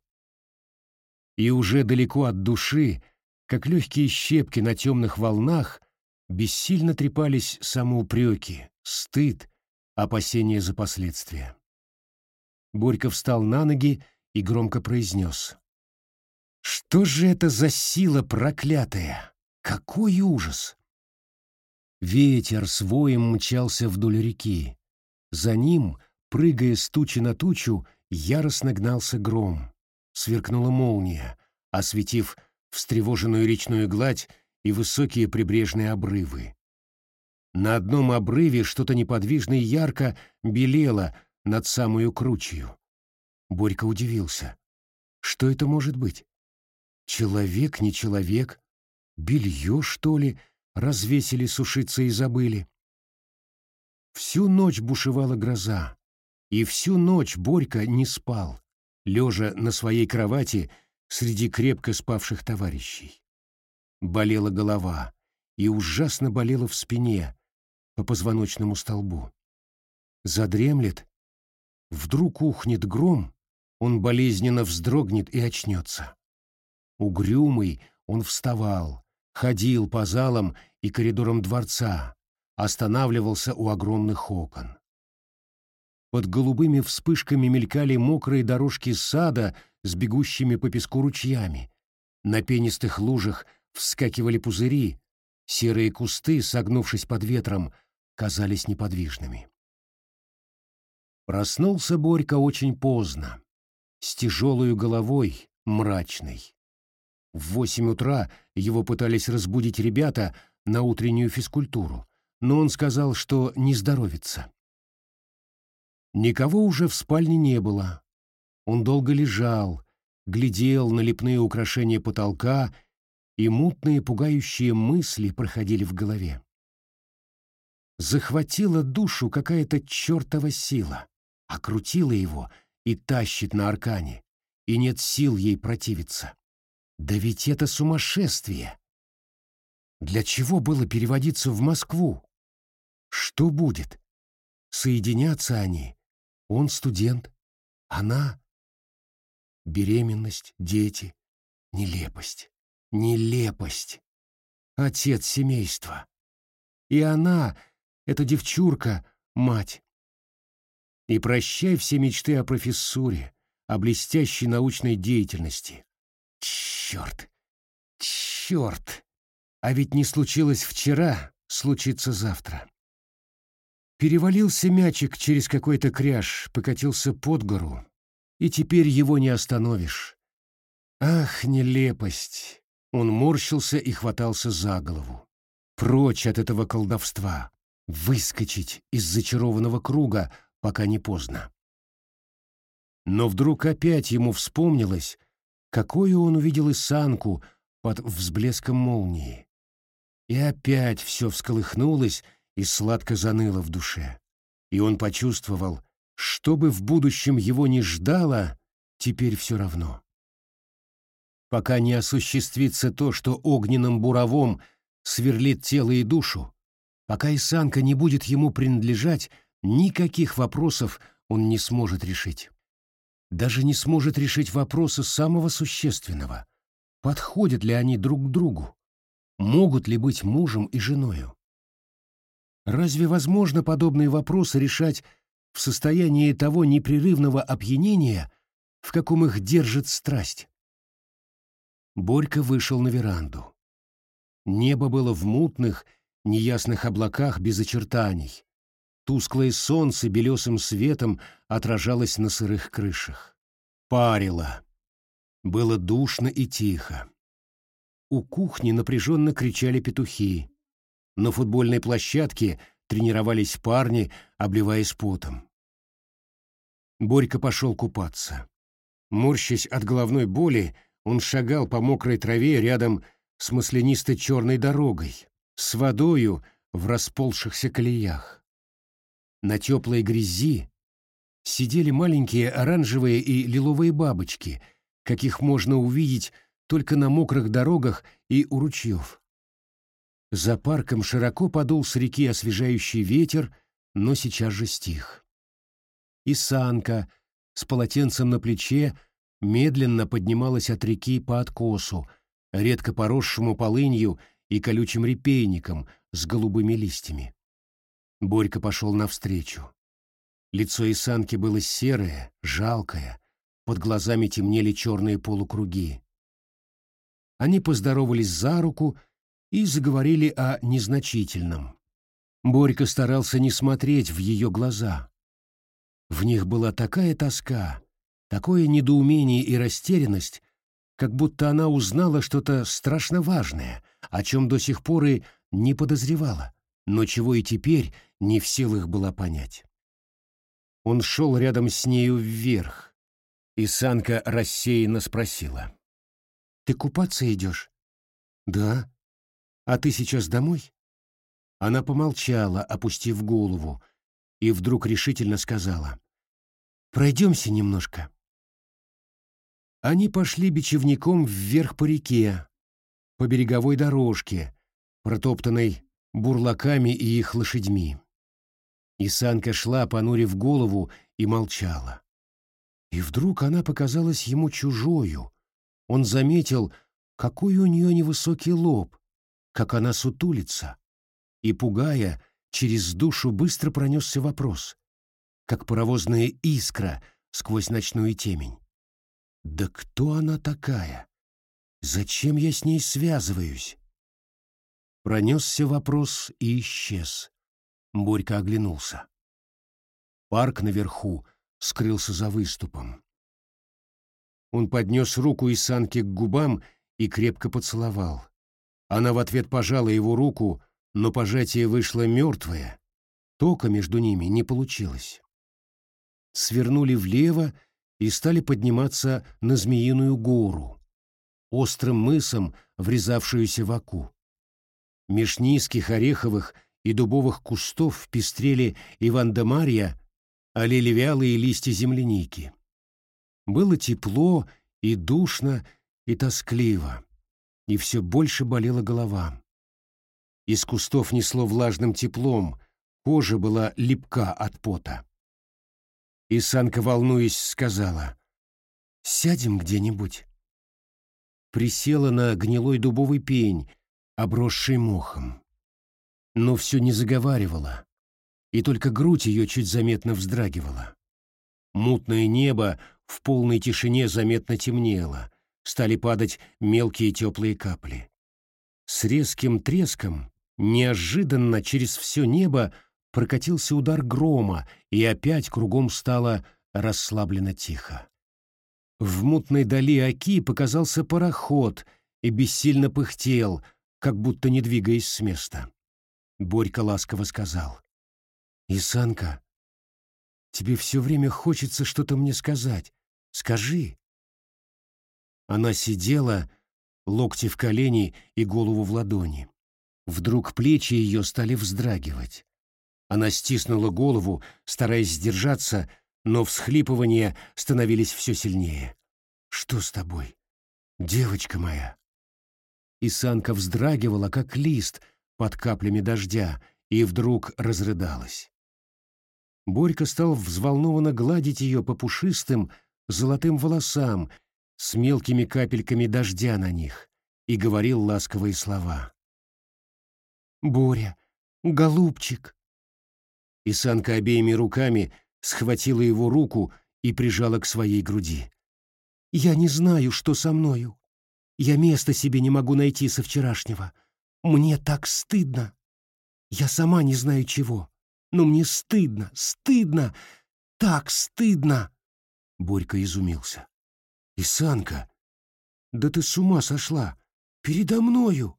И уже далеко от души, как легкие щепки на темных волнах, бессильно трепались самоупреки, стыд, опасения за последствия. Борька встал на ноги и громко произнес. «Что же это за сила проклятая? Какой ужас!» Ветер с воем мчался вдоль реки. За ним, Прыгая с тучи на тучу, яростно гнался гром. Сверкнула молния, осветив встревоженную речную гладь и высокие прибрежные обрывы. На одном обрыве что-то неподвижно и ярко белело над самую кручью. Борька удивился. Что это может быть? Человек, не человек? Белье, что ли, развесили сушиться и забыли? Всю ночь бушевала гроза, и всю ночь Борька не спал, лежа на своей кровати среди крепко спавших товарищей. Болела голова, и ужасно болела в спине, по позвоночному столбу. Задремлет, вдруг ухнет гром, он болезненно вздрогнет и очнется. Угрюмый он вставал, ходил по залам и коридорам дворца, останавливался у огромных окон. Под голубыми вспышками мелькали мокрые дорожки сада с бегущими по песку ручьями. На пенистых лужах вскакивали пузыри, серые кусты, согнувшись под ветром, казались неподвижными. Проснулся Борька очень поздно, с тяжелой головой, мрачной. В восемь утра его пытались разбудить ребята на утреннюю физкультуру, но он сказал, что не здоровится. Никого уже в спальне не было. Он долго лежал, глядел на лепные украшения потолка, и мутные пугающие мысли проходили в голове. Захватила душу какая-то чертова сила, окрутила его и тащит на аркане, и нет сил ей противиться. Да ведь это сумасшествие! Для чего было переводиться в Москву? Что будет? Соединятся они. Он студент, она... Беременность, дети, нелепость, нелепость. Отец семейства. И она, эта девчурка, мать. И прощай все мечты о профессуре, о блестящей научной деятельности. Черт! Черт! А ведь не случилось вчера, случится завтра. Перевалился мячик через какой-то кряж, покатился под гору, и теперь его не остановишь. Ах, нелепость! Он морщился и хватался за голову. Прочь от этого колдовства. Выскочить из зачарованного круга, пока не поздно. Но вдруг опять ему вспомнилось, какую он увидел Исанку под взблеском молнии. И опять все всколыхнулось и сладко заныло в душе. И он почувствовал, что бы в будущем его не ждало, теперь все равно. Пока не осуществится то, что огненным буровом сверлит тело и душу, пока Исанка не будет ему принадлежать, никаких вопросов он не сможет решить даже не сможет решить вопросы самого существенного. Подходят ли они друг к другу? Могут ли быть мужем и женою? Разве возможно подобные вопросы решать в состоянии того непрерывного опьянения, в каком их держит страсть? Борька вышел на веранду. Небо было в мутных, неясных облаках без очертаний. Тусклое солнце белесым светом отражалось на сырых крышах. Парило. Было душно и тихо. У кухни напряженно кричали петухи. На футбольной площадке тренировались парни, обливаясь потом. Борька пошел купаться. Морщась от головной боли, он шагал по мокрой траве рядом с маслянистой черной дорогой, с водою в расползшихся колеях. На теплой грязи сидели маленькие оранжевые и лиловые бабочки, каких можно увидеть только на мокрых дорогах и у ручьев. За парком широко подул с реки освежающий ветер, но сейчас же стих. И санка с полотенцем на плече медленно поднималась от реки по откосу, редко поросшему полынью и колючим репейником с голубыми листьями. Борька пошел навстречу. Лицо Исанки было серое, жалкое, под глазами темнели черные полукруги. Они поздоровались за руку и заговорили о незначительном. Борька старался не смотреть в ее глаза. В них была такая тоска, такое недоумение и растерянность, как будто она узнала что-то страшно важное, о чем до сих пор и не подозревала, но чего и теперь не в силах была понять. Он шел рядом с нею вверх, и Санка рассеянно спросила. «Ты купаться идешь?» «Да. А ты сейчас домой?» Она помолчала, опустив голову, и вдруг решительно сказала. «Пройдемся немножко». Они пошли бечевником вверх по реке, по береговой дорожке, протоптанной бурлаками и их лошадьми. И Санка шла, понурив голову, и молчала. И вдруг она показалась ему чужою. Он заметил, какой у нее невысокий лоб, как она сутулится. И, пугая, через душу быстро пронесся вопрос, как паровозная искра сквозь ночную темень. «Да кто она такая? Зачем я с ней связываюсь?» Пронесся вопрос и исчез. Борька оглянулся. Парк наверху скрылся за выступом. Он поднес руку из санки к губам и крепко поцеловал. Она в ответ пожала его руку, но пожатие вышло мертвое. Тока между ними не получилось. Свернули влево и стали подниматься на Змеиную гору, острым мысом, врезавшуюся в оку. Меж низких ореховых и дубовых кустов пестрели Иван-да-Марья, олели вялые листья земляники. Было тепло и душно, и тоскливо, и все больше болела голова. Из кустов несло влажным теплом, кожа была липка от пота. И Санка, волнуясь, сказала, «Сядем где-нибудь». Присела на гнилой дубовый пень, обросший мохом но все не заговаривала, и только грудь ее чуть заметно вздрагивала. Мутное небо в полной тишине заметно темнело, стали падать мелкие теплые капли. С резким треском неожиданно через все небо прокатился удар грома, и опять кругом стало расслабленно тихо. В мутной дали оки показался пароход и бессильно пыхтел, как будто не двигаясь с места. Борька ласково сказал. «Исанка, тебе все время хочется что-то мне сказать. Скажи». Она сидела, локти в колени и голову в ладони. Вдруг плечи ее стали вздрагивать. Она стиснула голову, стараясь сдержаться, но всхлипывания становились все сильнее. «Что с тобой, девочка моя?» Исанка вздрагивала, как лист, под каплями дождя и вдруг разрыдалась. Борька стал взволнованно гладить ее по пушистым золотым волосам с мелкими капельками дождя на них и говорил ласковые слова. «Боря, голубчик!» И Санка обеими руками схватила его руку и прижала к своей груди. «Я не знаю, что со мною. Я места себе не могу найти со вчерашнего. Мне так стыдно. Я сама не знаю чего, но мне стыдно, стыдно, так стыдно. Борька изумился. Исанка, да ты с ума сошла. Передо мною.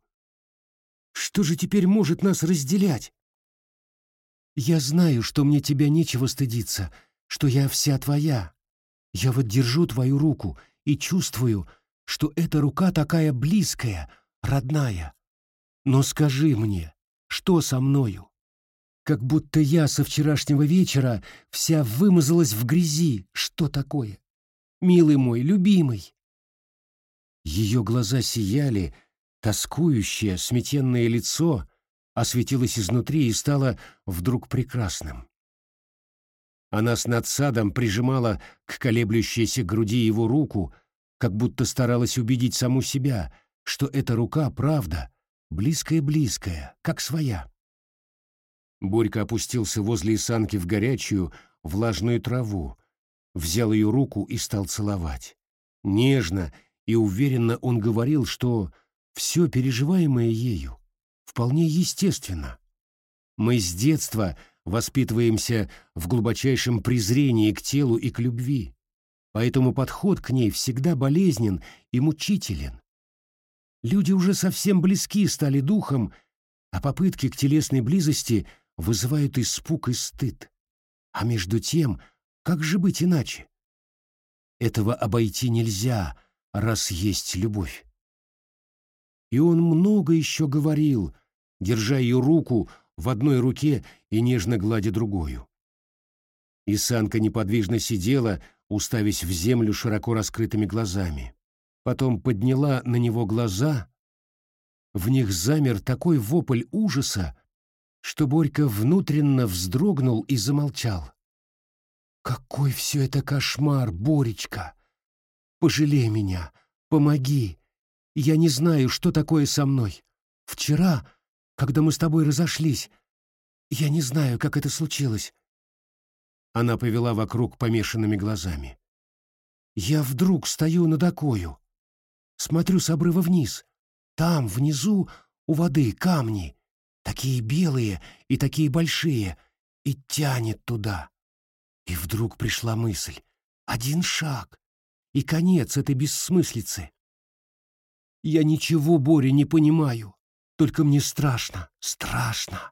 Что же теперь может нас разделять? Я знаю, что мне тебя нечего стыдиться, что я вся твоя. Я вот держу твою руку и чувствую, что эта рука такая близкая, родная. Но скажи мне, что со мною? Как будто я со вчерашнего вечера вся вымазалась в грязи. Что такое? Милый мой, любимый. Ее глаза сияли, тоскующее, сметенное лицо осветилось изнутри и стало вдруг прекрасным. Она с надсадом прижимала к колеблющейся груди его руку, как будто старалась убедить саму себя, что эта рука, правда, близкая-близкая, как своя. Борька опустился возле Исанки в горячую, влажную траву, взял ее руку и стал целовать. Нежно и уверенно он говорил, что все переживаемое ею вполне естественно. Мы с детства воспитываемся в глубочайшем презрении к телу и к любви, поэтому подход к ней всегда болезнен и мучителен. Люди уже совсем близки стали духом, а попытки к телесной близости вызывают испуг и стыд. А между тем, как же быть иначе? Этого обойти нельзя, раз есть любовь. И он много еще говорил, держа ее руку в одной руке и нежно гладя другую. И Санка неподвижно сидела, уставясь в землю широко раскрытыми глазами. Потом подняла на него глаза. В них замер такой вопль ужаса, что Борька внутренно вздрогнул и замолчал. «Какой все это кошмар, Боречка! Пожалей меня, помоги! Я не знаю, что такое со мной. Вчера, когда мы с тобой разошлись, я не знаю, как это случилось». Она повела вокруг помешанными глазами. «Я вдруг стою над окою, смотрю с обрыва вниз. Там, внизу, у воды камни, такие белые и такие большие, и тянет туда. И вдруг пришла мысль. Один шаг. И конец этой бессмыслицы. Я ничего, Боря, не понимаю. Только мне страшно, страшно.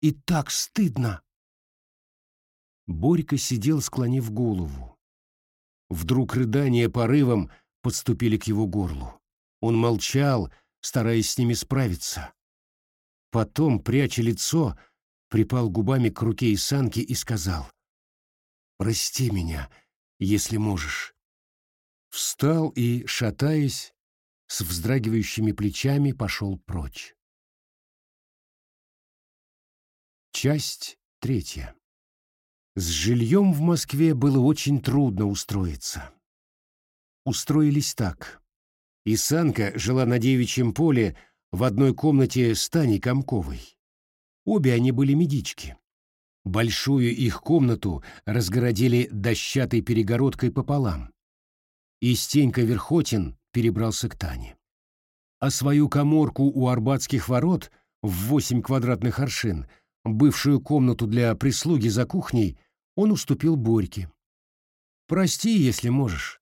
И так стыдно. Борька сидел, склонив голову. Вдруг рыдания порывом подступили к его горлу. Он молчал, стараясь с ними справиться. Потом, пряча лицо, припал губами к руке Исанки и сказал Прости меня, если можешь. Встал и, шатаясь, с вздрагивающими плечами пошел прочь. Часть третья. С жильем в Москве было очень трудно устроиться. Устроились так. Исанка жила на девичьем поле в одной комнате с Таней Комковой. Обе они были медички. Большую их комнату разгородили дощатой перегородкой пополам. И Стенька Верхотин перебрался к Тане. А свою коморку у Арбатских ворот в восемь квадратных аршин, бывшую комнату для прислуги за кухней, он уступил Борьке. «Прости, если можешь».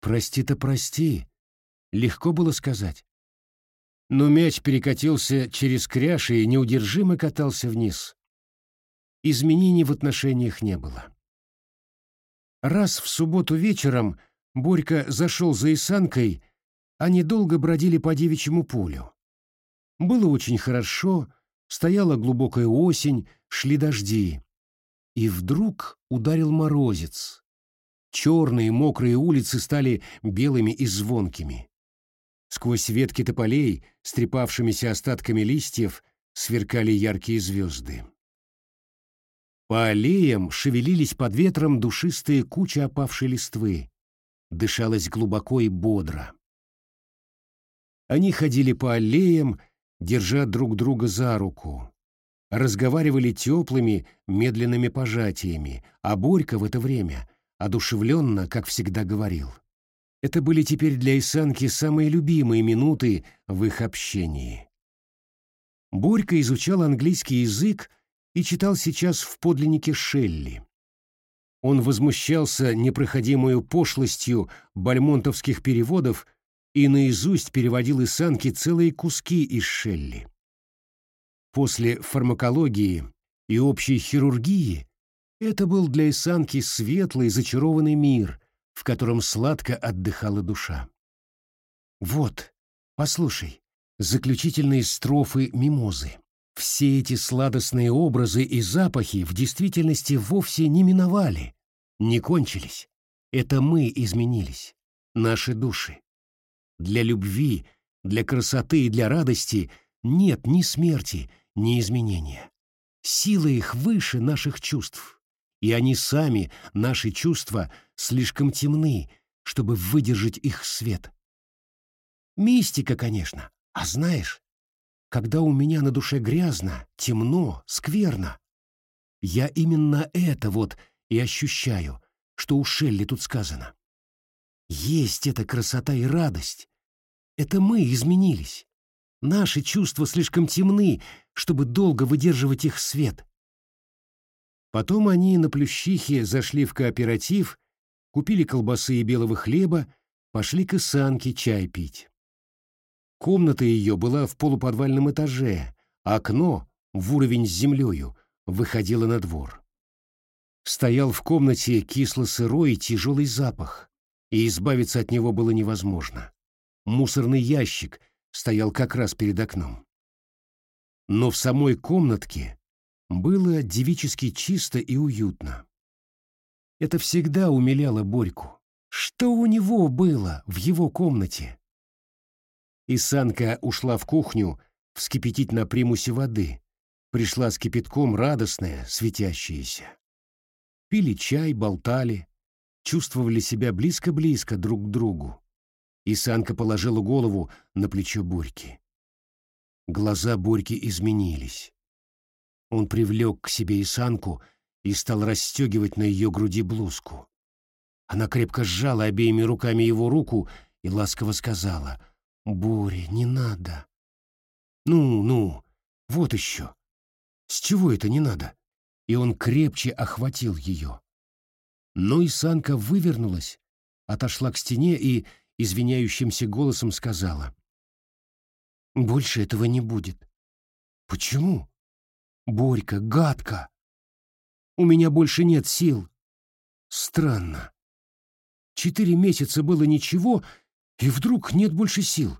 «Прости-то прости», — легко было сказать. Но мяч перекатился через кряж и неудержимо катался вниз изменений в отношениях не было. Раз в субботу вечером Борька зашел за Исанкой, они долго бродили по девичьему полю. Было очень хорошо, стояла глубокая осень, шли дожди. И вдруг ударил морозец. Черные мокрые улицы стали белыми и звонкими. Сквозь ветки тополей, с трепавшимися остатками листьев, сверкали яркие звезды. По аллеям шевелились под ветром душистые кучи опавшей листвы. Дышалось глубоко и бодро. Они ходили по аллеям, держа друг друга за руку. Разговаривали теплыми, медленными пожатиями, а Борька в это время одушевленно, как всегда, говорил. Это были теперь для Исанки самые любимые минуты в их общении. Борька изучал английский язык и читал сейчас в подлиннике Шелли. Он возмущался непроходимую пошлостью бальмонтовских переводов и наизусть переводил из санки целые куски из Шелли. После фармакологии и общей хирургии это был для Исанки светлый зачарованный мир, в котором сладко отдыхала душа. Вот, послушай, заключительные строфы «Мимозы». Все эти сладостные образы и запахи в действительности вовсе не миновали, не кончились. Это мы изменились, наши души. Для любви, для красоты и для радости нет ни смерти, ни изменения. Сила их выше наших чувств, и они сами, наши чувства, слишком темны, чтобы выдержать их свет. Мистика, конечно, а знаешь, когда у меня на душе грязно, темно, скверно. Я именно это вот и ощущаю, что у Шелли тут сказано. Есть эта красота и радость. Это мы изменились. Наши чувства слишком темны, чтобы долго выдерживать их свет. Потом они на Плющихе зашли в кооператив, купили колбасы и белого хлеба, пошли к Исанке чай пить. Комната ее была в полуподвальном этаже, а окно, в уровень с землею, выходило на двор. Стоял в комнате кисло-сырой и тяжелый запах, и избавиться от него было невозможно. Мусорный ящик стоял как раз перед окном. Но в самой комнатке было девически чисто и уютно. Это всегда умиляло Борьку. Что у него было в его комнате? И Санка ушла в кухню вскипятить на примусе воды. Пришла с кипятком радостная, светящаяся. Пили чай, болтали, чувствовали себя близко-близко друг к другу. И Санка положила голову на плечо Борьки. Глаза Борьки изменились. Он привлек к себе Исанку и стал расстегивать на ее груди блузку. Она крепко сжала обеими руками его руку и ласково сказала, «Боря, не надо». «Ну, ну, вот еще. С чего это не надо?» И он крепче охватил ее. Но Исанка вывернулась, отошла к стене и извиняющимся голосом сказала, «Больше этого не будет». «Почему?» Борька, гадко. У меня больше нет сил. Странно. Четыре месяца было ничего, и вдруг нет больше сил.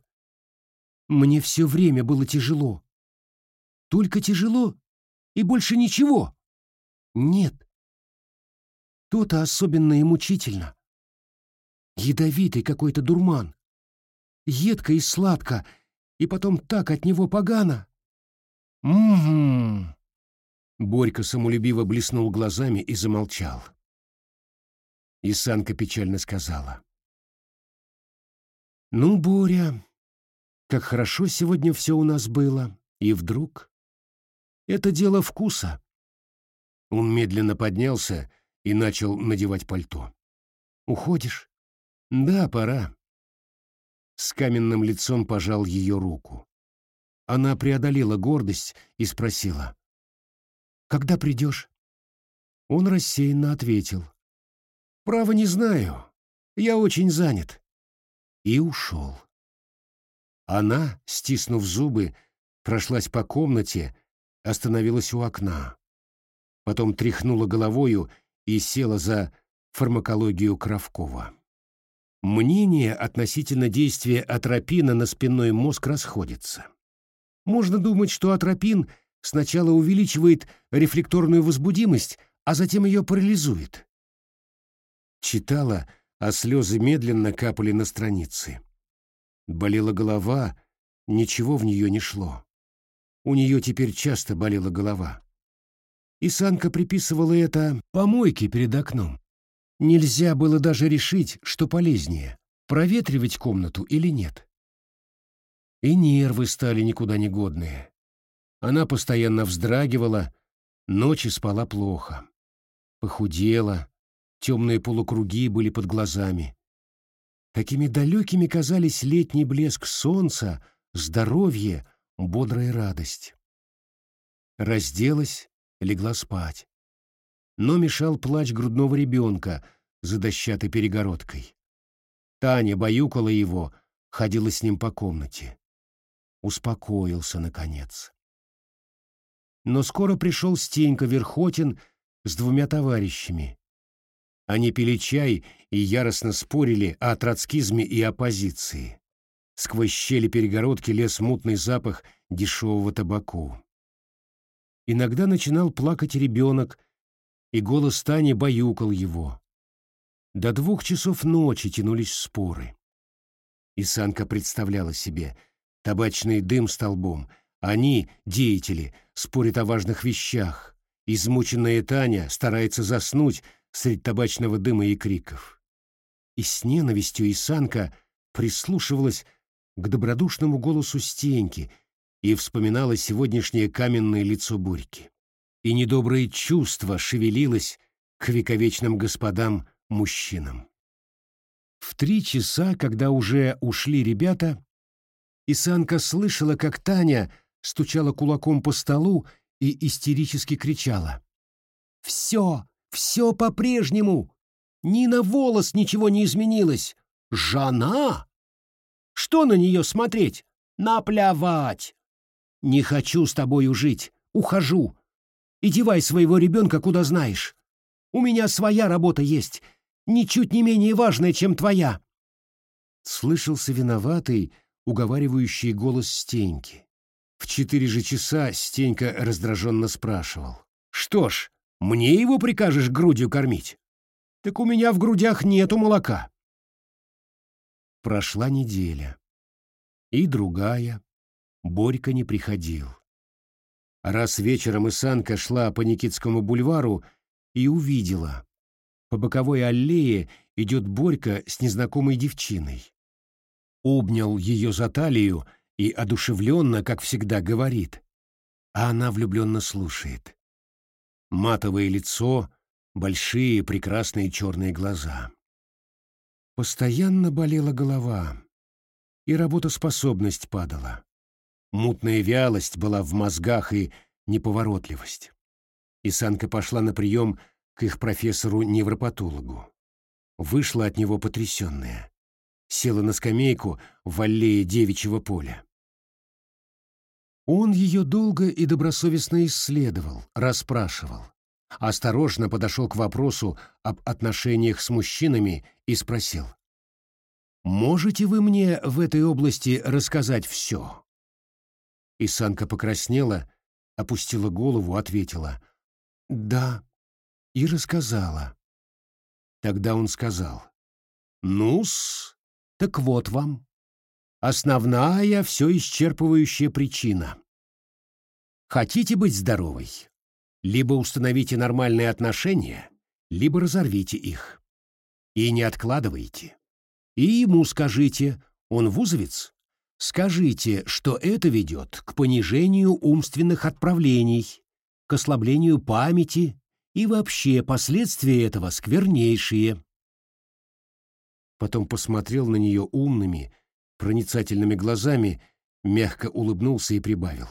Мне все время было тяжело. Только тяжело и больше ничего. Нет. То-то особенно и мучительно. Ядовитый какой-то дурман. Едко и сладко, и потом так от него погано. Угу. Борька самолюбиво блеснул глазами и замолчал. И Санка печально сказала. «Ну, Боря, как хорошо сегодня все у нас было, и вдруг... Это дело вкуса». Он медленно поднялся и начал надевать пальто. «Уходишь?» «Да, пора». С каменным лицом пожал ее руку. Она преодолела гордость и спросила. Когда придешь?» Он рассеянно ответил. «Право не знаю. Я очень занят». И ушел. Она, стиснув зубы, прошлась по комнате, остановилась у окна. Потом тряхнула головою и села за фармакологию Кравкова. Мнения относительно действия атропина на спинной мозг расходятся. Можно думать, что атропин — сначала увеличивает рефлекторную возбудимость, а затем ее парализует. Читала, а слезы медленно капали на страницы. Болела голова, ничего в нее не шло. У нее теперь часто болела голова. И Санка приписывала это помойке перед окном. Нельзя было даже решить, что полезнее — проветривать комнату или нет. И нервы стали никуда не годные. Она постоянно вздрагивала, ночи спала плохо. Похудела, темные полукруги были под глазами. Какими далекими казались летний блеск солнца, здоровье, бодрая радость. Разделась, легла спать. Но мешал плач грудного ребенка за дощатой перегородкой. Таня баюкала его, ходила с ним по комнате. Успокоился, наконец. Но скоро пришел Стенька Верхотин с двумя товарищами. Они пили чай и яростно спорили о троцкизме и оппозиции. Сквозь щели перегородки лез мутный запах дешевого табаку. Иногда начинал плакать ребенок, и голос Тани баюкал его. До двух часов ночи тянулись споры. И Санка представляла себе табачный дым столбом, они, деятели, спорят о важных вещах. Измученная Таня старается заснуть среди табачного дыма и криков. И с ненавистью Исанка прислушивалась к добродушному голосу Стеньки и вспоминала сегодняшнее каменное лицо Борьки. И недоброе чувство шевелилось к вековечным господам-мужчинам. В три часа, когда уже ушли ребята, Исанка слышала, как Таня стучала кулаком по столу и истерически кричала. Все, все по-прежнему. Ни на волос ничего не изменилось. Жена? Что на нее смотреть? Наплевать. Не хочу с тобою жить. Ухожу. И девай своего ребенка куда знаешь. У меня своя работа есть, ничуть не менее важная, чем твоя. Слышался виноватый, уговаривающий голос Стеньки. В четыре же часа Стенька раздраженно спрашивал. «Что ж, мне его прикажешь грудью кормить? Так у меня в грудях нету молока». Прошла неделя. И другая. Борька не приходил. Раз вечером Исанка шла по Никитскому бульвару и увидела. По боковой аллее идет Борька с незнакомой девчиной. Обнял ее за талию и одушевленно, как всегда, говорит. А она влюбленно слушает. Матовое лицо, большие прекрасные черные глаза. Постоянно болела голова, и работоспособность падала. Мутная вялость была в мозгах и неповоротливость. И Санка пошла на прием к их профессору-невропатологу. Вышла от него потрясенная. Села на скамейку в аллее девичьего поля. Он ее долго и добросовестно исследовал, расспрашивал. Осторожно подошел к вопросу об отношениях с мужчинами и спросил. «Можете вы мне в этой области рассказать все?» Исанка покраснела, опустила голову, ответила. «Да». И рассказала. Тогда он сказал. «Ну-с, так вот вам. Основная, все исчерпывающая причина. Хотите быть здоровой? Либо установите нормальные отношения, либо разорвите их. И не откладывайте. И ему скажите, он вузовец, скажите, что это ведет к понижению умственных отправлений, к ослаблению памяти и вообще последствия этого сквернейшие. Потом посмотрел на нее умными, проницательными глазами, мягко улыбнулся и прибавил.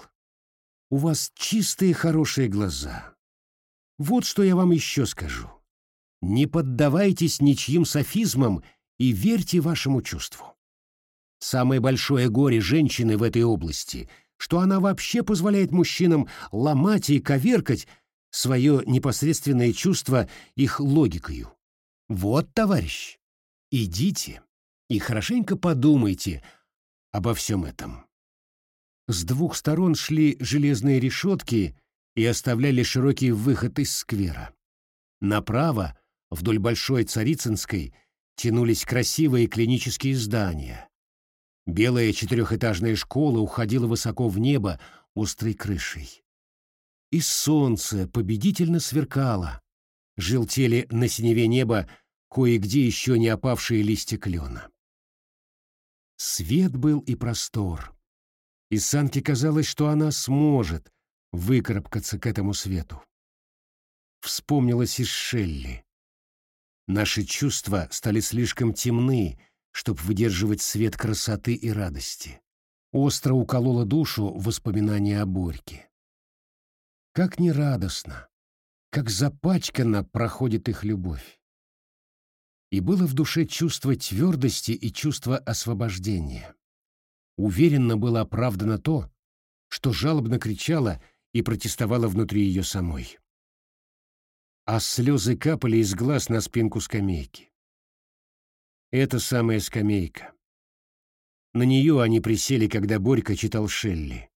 «У вас чистые хорошие глаза. Вот что я вам еще скажу. Не поддавайтесь ничьим софизмам и верьте вашему чувству. Самое большое горе женщины в этой области, что она вообще позволяет мужчинам ломать и коверкать свое непосредственное чувство их логикою. Вот, товарищ, идите и хорошенько подумайте обо всем этом. С двух сторон шли железные решетки и оставляли широкий выход из сквера. Направо, вдоль Большой Царицынской, тянулись красивые клинические здания. Белая четырехэтажная школа уходила высоко в небо острой крышей. И солнце победительно сверкало, желтели на синеве неба кое-где еще не опавшие листья клена. Свет был и простор. И Санке казалось, что она сможет выкарабкаться к этому свету. Вспомнилось из Шелли. Наши чувства стали слишком темны, чтобы выдерживать свет красоты и радости. Остро укололо душу воспоминание о Борьке. Как нерадостно, как запачкана проходит их любовь. И было в душе чувство твердости и чувство освобождения. Уверенно было оправдано то, что жалобно кричала и протестовала внутри ее самой а слезы капали из глаз на спинку скамейки. Это самая скамейка. На нее они присели, когда Борька читал Шелли.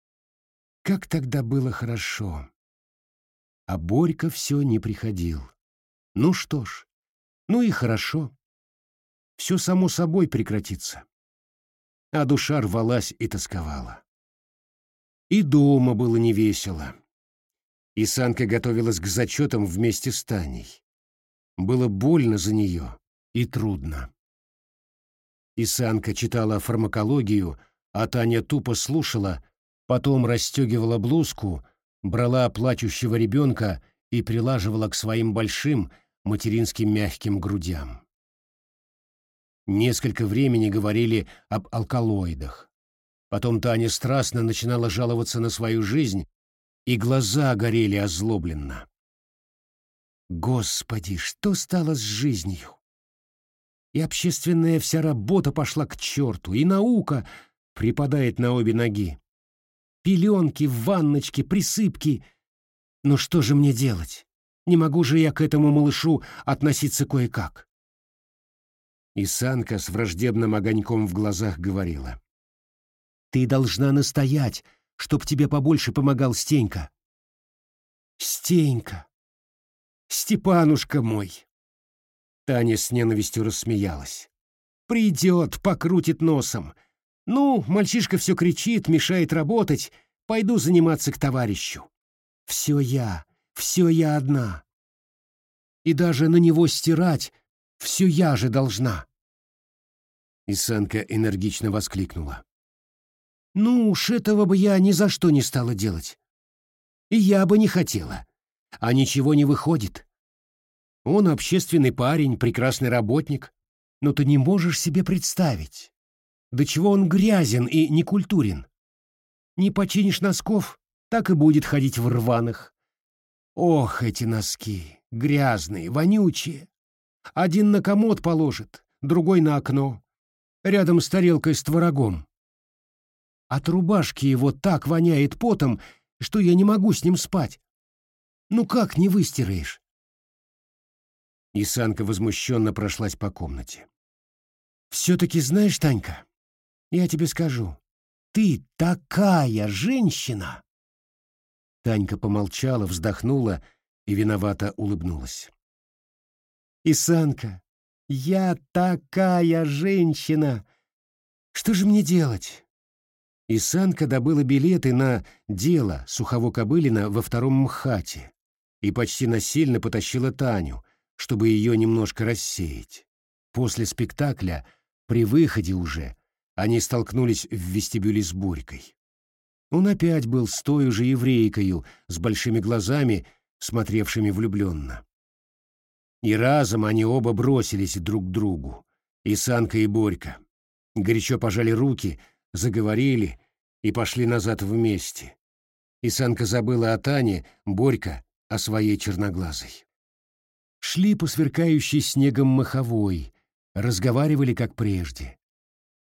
Как тогда было хорошо. А Борька все не приходил. Ну что ж, ну и хорошо. Все само собой прекратится. А душа рвалась и тосковала. И дома было невесело. И Санка готовилась к зачетам вместе с Таней. Было больно за нее и трудно. И Санка читала фармакологию, а Таня тупо слушала, потом расстегивала блузку, брала плачущего ребенка и прилаживала к своим большим материнским мягким грудям. Несколько времени говорили об алкалоидах. Потом Таня страстно начинала жаловаться на свою жизнь и глаза горели озлобленно. Господи, что стало с жизнью? И общественная вся работа пошла к черту, и наука припадает на обе ноги. Пеленки, ванночки, присыпки. Ну что же мне делать? Не могу же я к этому малышу относиться кое-как. И Санка с враждебным огоньком в глазах говорила. «Ты должна настоять, чтоб тебе побольше помогал Стенька». «Стенька! Степанушка мой!» Таня с ненавистью рассмеялась. «Придет, покрутит носом. Ну, мальчишка все кричит, мешает работать. Пойду заниматься к товарищу. Все я, все я одна. И даже на него стирать все я же должна». Исанка энергично воскликнула. «Ну уж этого бы я ни за что не стала делать. И я бы не хотела. А ничего не выходит. Он общественный парень, прекрасный работник. Но ты не можешь себе представить, до чего он грязен и некультурен. Не починишь носков, так и будет ходить в рваных. Ох, эти носки, грязные, вонючие. Один на комод положит, другой на окно, рядом с тарелкой с творогом. От рубашки его так воняет потом, что я не могу с ним спать. Ну как не выстираешь? И Санка возмущенно прошлась по комнате. «Все-таки знаешь, Танька, я тебе скажу, ты такая женщина!» Танька помолчала, вздохнула и виновато улыбнулась. «Исанка, я такая женщина! Что же мне делать?» Исанка добыла билеты на дело Сухово-Кобылина во втором МХАТе и почти насильно потащила Таню, чтобы ее немножко рассеять. После спектакля, при выходе уже, они столкнулись в вестибюле с Борькой. Он опять был с той же еврейкою, с большими глазами, смотревшими влюбленно. И разом они оба бросились друг к другу, и Санка, и Борька. Горячо пожали руки, заговорили и пошли назад вместе. И Санка забыла о Тане, Борька — о своей черноглазой шли по сверкающей снегом маховой, разговаривали как прежде.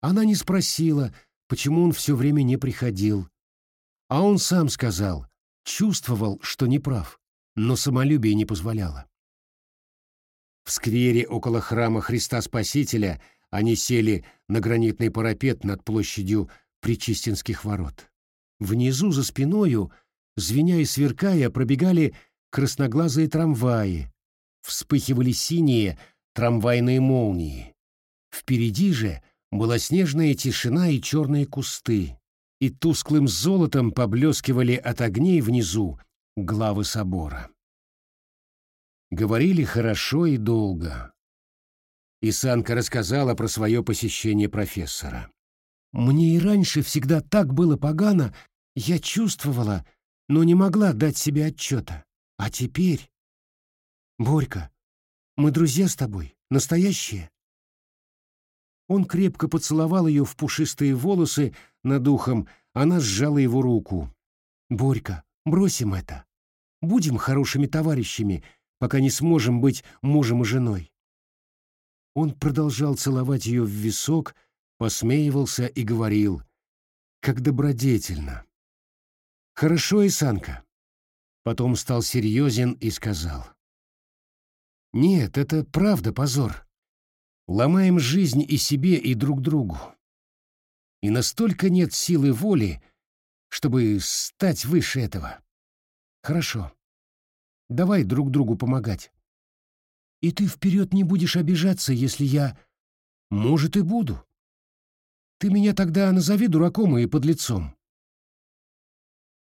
Она не спросила, почему он все время не приходил. А он сам сказал, чувствовал, что не прав, но самолюбие не позволяло. В сквере около храма Христа Спасителя они сели на гранитный парапет над площадью Причистинских ворот. Внизу за спиною, звеня и сверкая, пробегали красноглазые трамваи, вспыхивали синие трамвайные молнии. Впереди же была снежная тишина и черные кусты, и тусклым золотом поблескивали от огней внизу главы собора. Говорили хорошо и долго. Исанка рассказала про свое посещение профессора. «Мне и раньше всегда так было погано, я чувствовала, но не могла дать себе отчета. А теперь...» «Борька, мы друзья с тобой, настоящие?» Он крепко поцеловал ее в пушистые волосы над ухом, она сжала его руку. «Борька, бросим это. Будем хорошими товарищами, пока не сможем быть мужем и женой». Он продолжал целовать ее в висок, посмеивался и говорил, как добродетельно. «Хорошо, Исанка». Потом стал серьезен и сказал. Нет, это правда позор. Ломаем жизнь и себе, и друг другу. И настолько нет силы воли, чтобы стать выше этого. Хорошо. Давай друг другу помогать. И ты вперед не будешь обижаться, если я... Может, и буду. Ты меня тогда назови дураком и подлецом.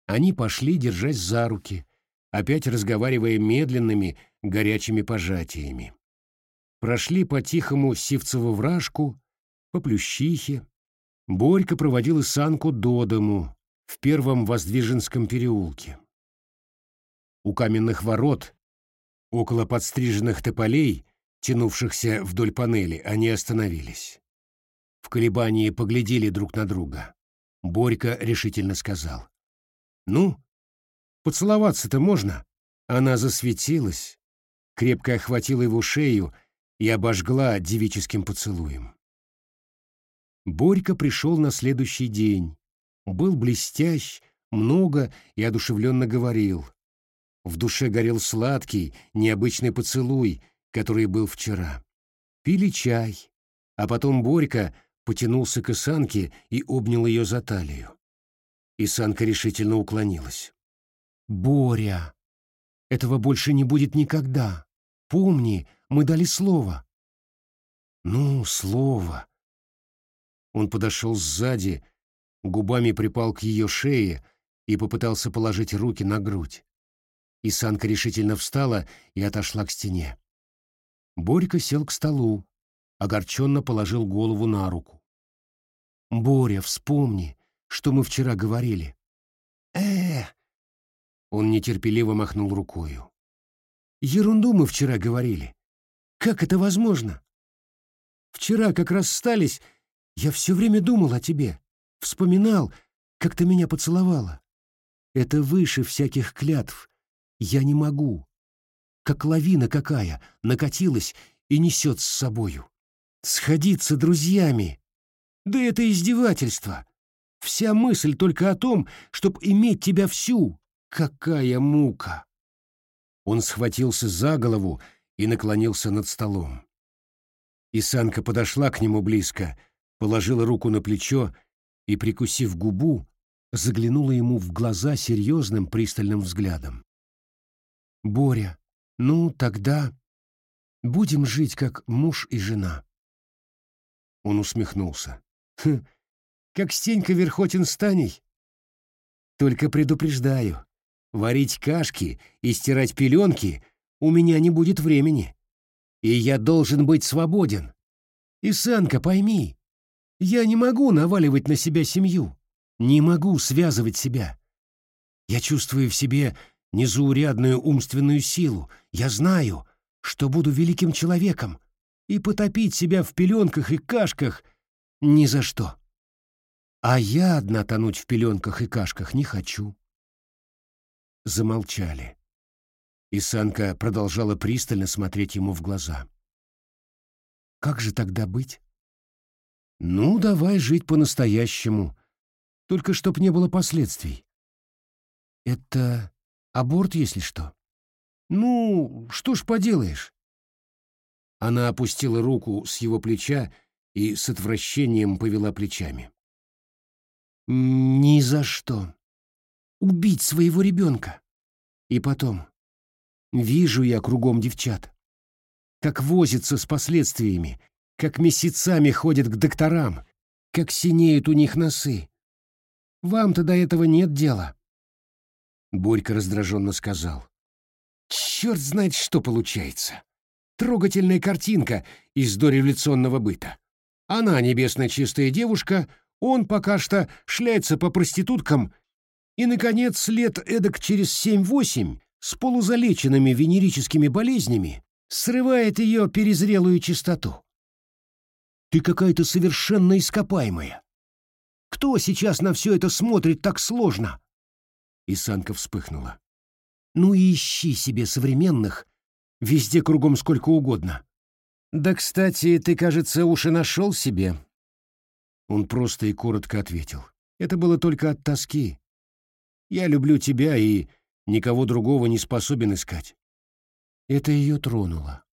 Они пошли, держась за руки, опять разговаривая медленными, горячими пожатиями. Прошли по-тихому Сивцеву вражку, по Плющихе. Борька проводил Санку до дому, в первом Воздвиженском переулке. У каменных ворот, около подстриженных тополей, тянувшихся вдоль панели, они остановились. В колебании поглядели друг на друга. Борька решительно сказал. «Ну, поцеловаться-то можно?» Она засветилась, крепко охватила его шею и обожгла девическим поцелуем. Борька пришел на следующий день. Был блестящ, много и одушевленно говорил. В душе горел сладкий, необычный поцелуй, который был вчера. Пили чай, а потом Борька потянулся к Исанке и обнял ее за талию. Исанка решительно уклонилась. «Боря, этого больше не будет никогда. Помни, мы дали слово». «Ну, слово». Он подошел сзади, губами припал к ее шее и попытался положить руки на грудь. Исанка решительно встала и отошла к стене. Борька сел к столу, огорченно положил голову на руку. «Боря, вспомни, что мы вчера говорили». «Э, он нетерпеливо махнул рукою. «Ерунду мы вчера говорили. Как это возможно? Вчера, как расстались, я все время думал о тебе, вспоминал, как ты меня поцеловала. Это выше всяких клятв. Я не могу. Как лавина какая накатилась и несет с собою. Сходиться друзьями. Да это издевательство. Вся мысль только о том, чтоб иметь тебя всю, Какая мука! Он схватился за голову и наклонился над столом. Исанка подошла к нему близко, положила руку на плечо и, прикусив губу, заглянула ему в глаза серьезным пристальным взглядом. «Боря, ну тогда будем жить как муж и жена». Он усмехнулся. «Хм, как Стенька Верхотин с Таней. Только предупреждаю, Варить кашки и стирать пеленки у меня не будет времени. И я должен быть свободен. И, Санка, пойми, я не могу наваливать на себя семью, не могу связывать себя. Я чувствую в себе незаурядную умственную силу. Я знаю, что буду великим человеком, и потопить себя в пеленках и кашках ни за что. А я одна тонуть в пеленках и кашках не хочу замолчали. И Санка продолжала пристально смотреть ему в глаза. «Как же тогда быть?» «Ну, давай жить по-настоящему, только чтоб не было последствий». «Это аборт, если что?» «Ну, что ж поделаешь?» Она опустила руку с его плеча и с отвращением повела плечами. «Ни за что убить своего ребенка. И потом, вижу я кругом девчат, как возятся с последствиями, как месяцами ходят к докторам, как синеют у них носы. Вам-то до этого нет дела. Борька раздраженно сказал. Черт знает, что получается. Трогательная картинка из дореволюционного быта. Она небесно чистая девушка, он пока что шляется по проституткам и, наконец, лет эдак через семь-восемь с полузалеченными венерическими болезнями срывает ее перезрелую чистоту. Ты какая-то совершенно ископаемая. Кто сейчас на все это смотрит так сложно? И Санка вспыхнула. Ну и ищи себе современных, везде кругом сколько угодно. Да, кстати, ты, кажется, уж и нашел себе. Он просто и коротко ответил. Это было только от тоски. Я люблю тебя и никого другого не способен искать. Это ее тронуло.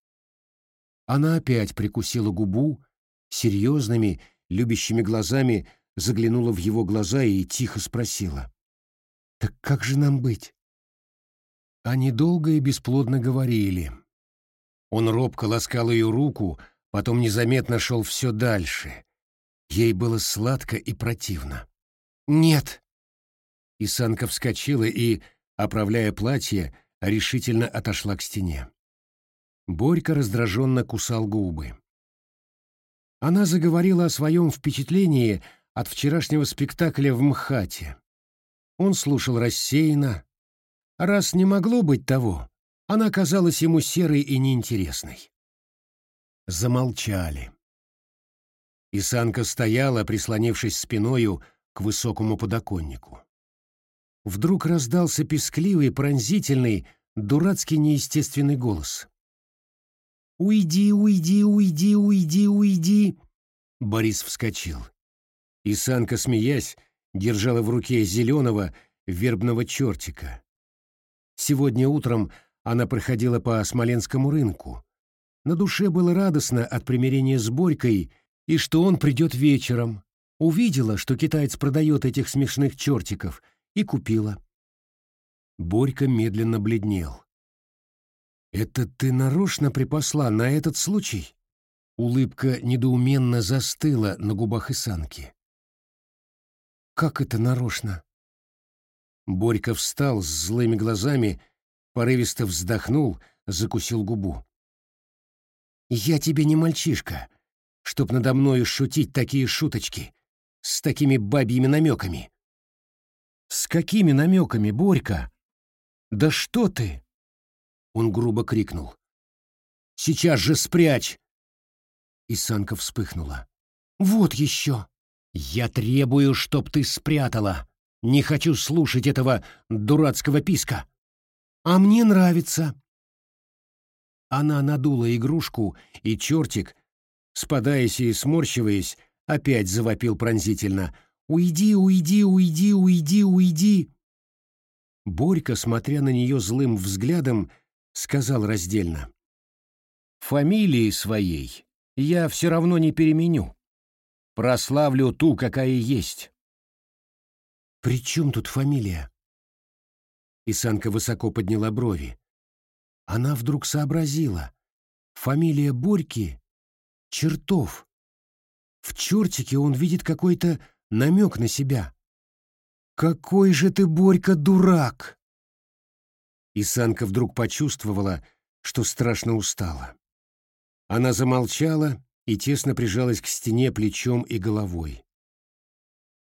Она опять прикусила губу, серьезными, любящими глазами заглянула в его глаза и тихо спросила. «Так как же нам быть?» Они долго и бесплодно говорили. Он робко ласкал ее руку, потом незаметно шел все дальше. Ей было сладко и противно. «Нет!» Исанка вскочила и, оправляя платье, решительно отошла к стене. Борька раздраженно кусал губы. Она заговорила о своем впечатлении от вчерашнего спектакля в МХАТе. Он слушал рассеянно. Раз не могло быть того, она казалась ему серой и неинтересной. Замолчали. Исанка стояла, прислонившись спиною к высокому подоконнику. Вдруг раздался пескливый, пронзительный, дурацкий неестественный голос. «Уйди, уйди, уйди, уйди, уйди!» Борис вскочил. И Санка, смеясь, держала в руке зеленого вербного чертика. Сегодня утром она проходила по Смоленскому рынку. На душе было радостно от примирения с Борькой и что он придет вечером. Увидела, что китаец продает этих смешных чертиков, и купила. Борька медленно бледнел. «Это ты нарочно припасла на этот случай?» Улыбка недоуменно застыла на губах Исанки. «Как это нарочно?» Борька встал с злыми глазами, порывисто вздохнул, закусил губу. «Я тебе не мальчишка, чтоб надо мною шутить такие шуточки, с такими бабьими намеками». «С какими намеками, Борька?» «Да что ты?» Он грубо крикнул. «Сейчас же спрячь!» И Санка вспыхнула. «Вот еще! Я требую, чтоб ты спрятала! Не хочу слушать этого дурацкого писка! А мне нравится!» Она надула игрушку, и чертик, спадаясь и сморщиваясь, опять завопил пронзительно. «Уйди, уйди, уйди, уйди, уйди!» Борька, смотря на нее злым взглядом, сказал раздельно. «Фамилии своей я все равно не переменю. Прославлю ту, какая есть». «При чем тут фамилия?» Исанка высоко подняла брови. Она вдруг сообразила. Фамилия Борьки — Чертов. В чертике он видит какой-то намек на себя. «Какой же ты, Борька, дурак!» И Санка вдруг почувствовала, что страшно устала. Она замолчала и тесно прижалась к стене плечом и головой.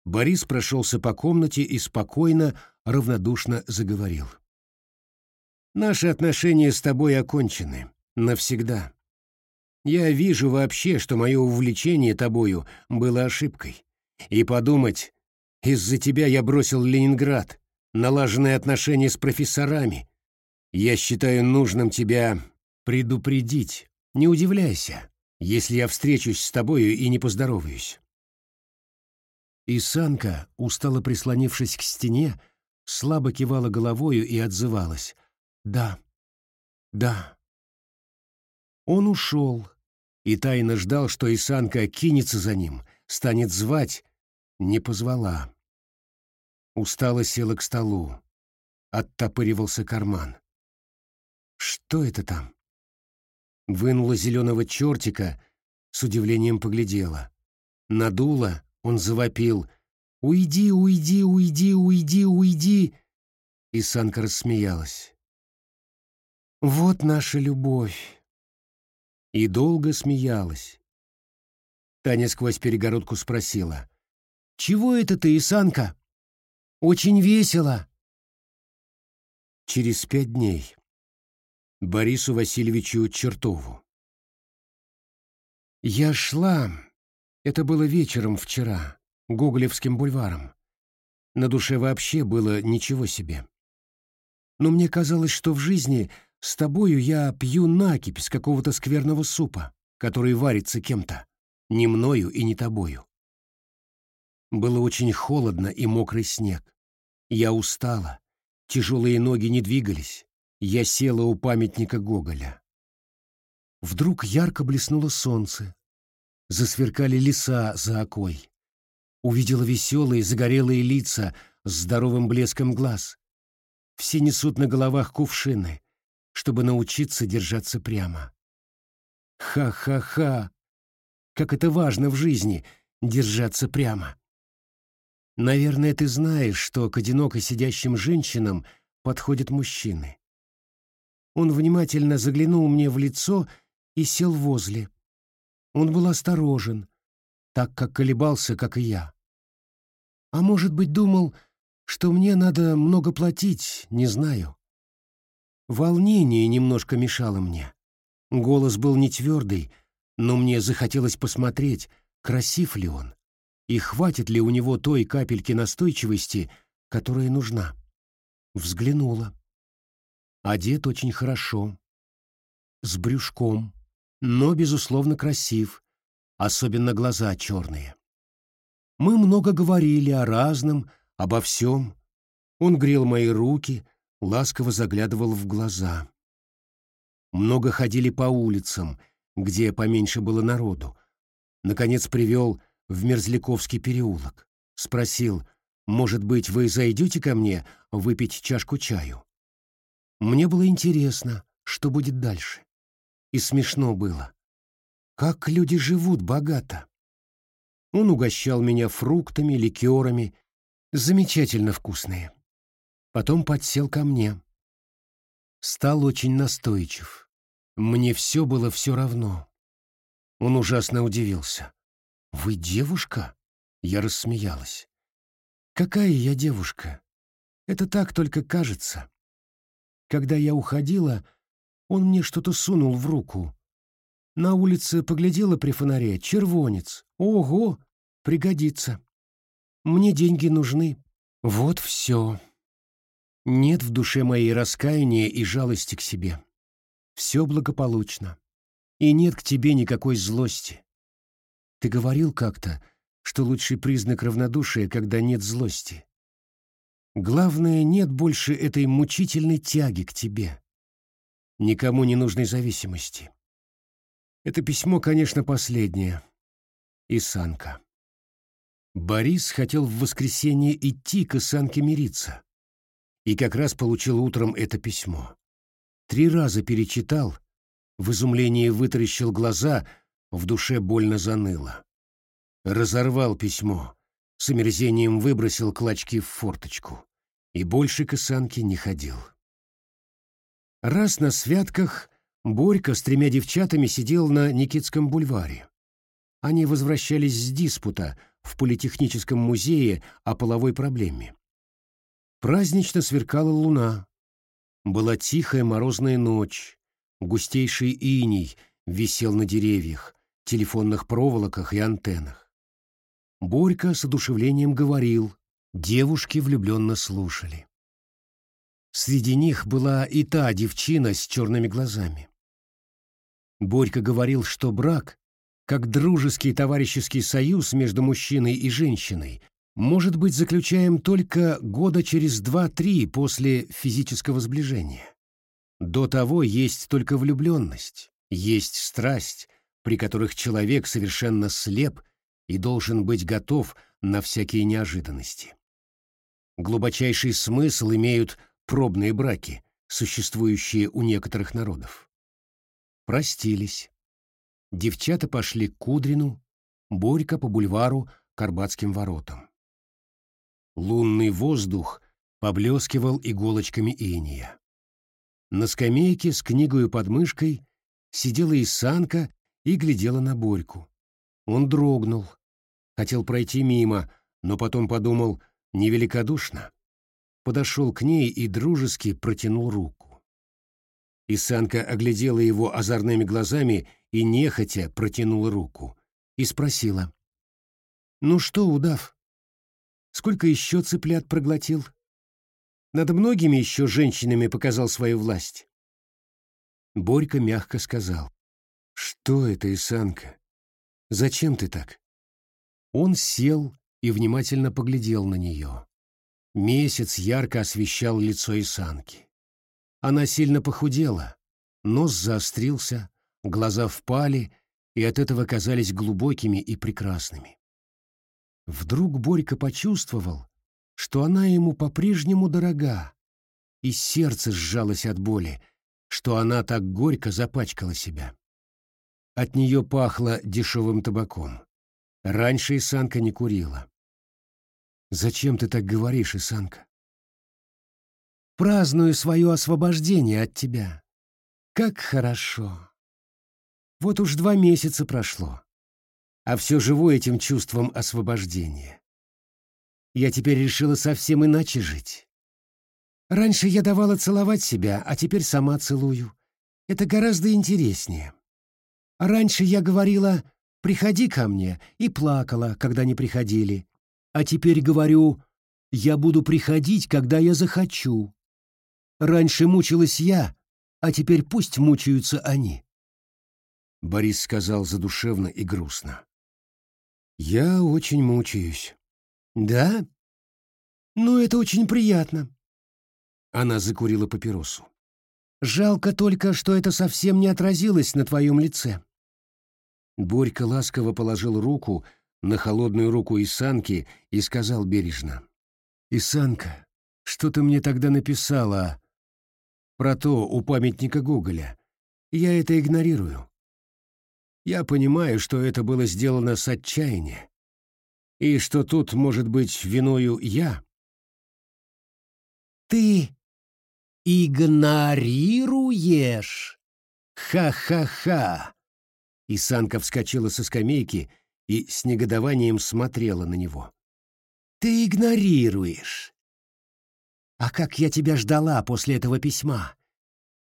Борис прошелся по комнате и спокойно, равнодушно заговорил. «Наши отношения с тобой окончены. Навсегда. Я вижу вообще, что мое увлечение тобою было ошибкой. И подумать, из-за тебя я бросил Ленинград, налаженные отношения с профессорами. Я считаю нужным тебя предупредить. Не удивляйся, если я встречусь с тобою и не поздороваюсь. И Санка, устало прислонившись к стене, слабо кивала головою и отзывалась. «Да, да». Он ушел и тайно ждал, что Исанка кинется за ним, станет звать, не позвала. Устало села к столу. Оттопыривался карман. Что это там? Вынула зеленого чертика, с удивлением поглядела. Надула, он завопил. «Уйди, уйди, уйди, уйди, уйди!» И Санка рассмеялась. «Вот наша любовь!» И долго смеялась. Таня сквозь перегородку спросила. Чего это ты, Исанка? Очень весело. Через пять дней. Борису Васильевичу Чертову. Я шла, это было вечером вчера, Гоголевским бульваром. На душе вообще было ничего себе. Но мне казалось, что в жизни с тобою я пью накипь с какого-то скверного супа, который варится кем-то, не мною и не тобою. Было очень холодно и мокрый снег. Я устала, тяжелые ноги не двигались. Я села у памятника Гоголя. Вдруг ярко блеснуло солнце. Засверкали леса за окой. Увидела веселые загорелые лица с здоровым блеском глаз. Все несут на головах кувшины, чтобы научиться держаться прямо. Ха-ха-ха! Как это важно в жизни — держаться прямо. Наверное, ты знаешь, что к одиноко сидящим женщинам подходят мужчины. Он внимательно заглянул мне в лицо и сел возле. Он был осторожен, так как колебался, как и я. А может быть, думал, что мне надо много платить, не знаю. Волнение немножко мешало мне. Голос был не твердый, но мне захотелось посмотреть, красив ли он и хватит ли у него той капельки настойчивости, которая нужна. Взглянула. Одет очень хорошо, с брюшком, но, безусловно, красив, особенно глаза черные. Мы много говорили о разном, обо всем. Он грел мои руки, ласково заглядывал в глаза. Много ходили по улицам, где поменьше было народу. Наконец привел в Мерзляковский переулок. Спросил, может быть, вы зайдете ко мне выпить чашку чаю? Мне было интересно, что будет дальше. И смешно было. Как люди живут богато. Он угощал меня фруктами, ликерами, замечательно вкусные. Потом подсел ко мне. Стал очень настойчив. Мне все было все равно. Он ужасно удивился. «Вы девушка?» Я рассмеялась. «Какая я девушка? Это так только кажется. Когда я уходила, он мне что-то сунул в руку. На улице поглядела при фонаре. Червонец. Ого! Пригодится. Мне деньги нужны. Вот все. Нет в душе моей раскаяния и жалости к себе. Все благополучно. И нет к тебе никакой злости. Ты говорил как-то, что лучший признак равнодушия, когда нет злости. Главное, нет больше этой мучительной тяги к тебе. Никому не нужной зависимости. Это письмо, конечно, последнее. Исанка. Борис хотел в воскресенье идти к Исанке мириться. И как раз получил утром это письмо. Три раза перечитал, в изумлении вытаращил глаза, в душе больно заныло. Разорвал письмо, с омерзением выбросил клочки в форточку и больше к Исанке не ходил. Раз на святках Борька с тремя девчатами сидел на Никитском бульваре. Они возвращались с диспута в Политехническом музее о половой проблеме. Празднично сверкала луна. Была тихая морозная ночь, густейший иней висел на деревьях, телефонных проволоках и антеннах. Борька с одушевлением говорил, девушки влюбленно слушали. Среди них была и та девчина с черными глазами. Борька говорил, что брак, как дружеский товарищеский союз между мужчиной и женщиной, может быть заключаем только года через два-три после физического сближения. До того есть только влюбленность, есть страсть, при которых человек совершенно слеп и должен быть готов на всякие неожиданности. Глубочайший смысл имеют пробные браки, существующие у некоторых народов. Простились. Девчата пошли к Кудрину, Борька по бульвару к Арбатским воротам. Лунный воздух поблескивал иголочками иния. На скамейке с книгою под мышкой сидела Исанка и глядела на Борьку. Он дрогнул, хотел пройти мимо, но потом подумал невеликодушно подошел к ней и дружески протянул руку. Исанка оглядела его озорными глазами и нехотя протянула руку и спросила. «Ну что, удав, сколько еще цыплят проглотил? Над многими еще женщинами показал свою власть». Борька мягко сказал. «Что это, Исанка? Зачем ты так?» Он сел и внимательно поглядел на нее. Месяц ярко освещал лицо Исанки. Она сильно похудела, нос заострился, глаза впали и от этого казались глубокими и прекрасными. Вдруг Борька почувствовал, что она ему по-прежнему дорога, и сердце сжалось от боли, что она так горько запачкала себя. От нее пахло дешевым табаком. Раньше Исанка не курила. Зачем ты так говоришь, Исанка? Праздную свое освобождение от тебя. Как хорошо. Вот уж два месяца прошло, а все живу этим чувством освобождения. Я теперь решила совсем иначе жить. Раньше я давала целовать себя, а теперь сама целую. Это гораздо интереснее. Раньше я говорила «приходи ко мне» и плакала, когда не приходили. А теперь говорю, я буду приходить, когда я захочу. Раньше мучилась я, а теперь пусть мучаются они. Борис сказал задушевно и грустно. Я очень мучаюсь. Да? Ну, это очень приятно. Она закурила папиросу. Жалко только, что это совсем не отразилось на твоем лице. Борька ласково положил руку на холодную руку Исанки и сказал бережно. «Исанка, что ты мне тогда написала про то у памятника Гоголя? Я это игнорирую. Я понимаю, что это было сделано с отчаяния, и что тут, может быть, виною я». «Ты игнорируешь? Ха-ха-ха!» Исанка вскочила со скамейки и с негодованием смотрела на него. «Ты игнорируешь. А как я тебя ждала после этого письма?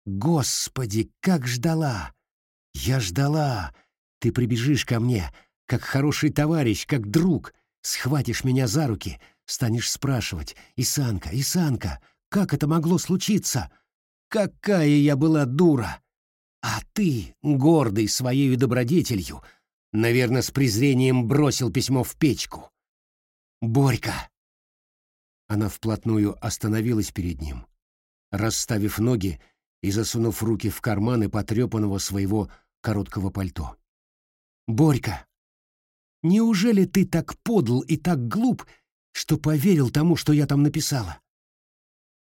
Господи, как ждала! Я ждала. Ты прибежишь ко мне, как хороший товарищ, как друг, схватишь меня за руки, станешь спрашивать, «Исанка, Исанка, как это могло случиться? Какая я была дура!» А ты, гордый своей добродетелью, наверное, с презрением бросил письмо в печку. Борька!» Она вплотную остановилась перед ним, расставив ноги и засунув руки в карманы потрепанного своего короткого пальто. «Борька, неужели ты так подл и так глуп, что поверил тому, что я там написала?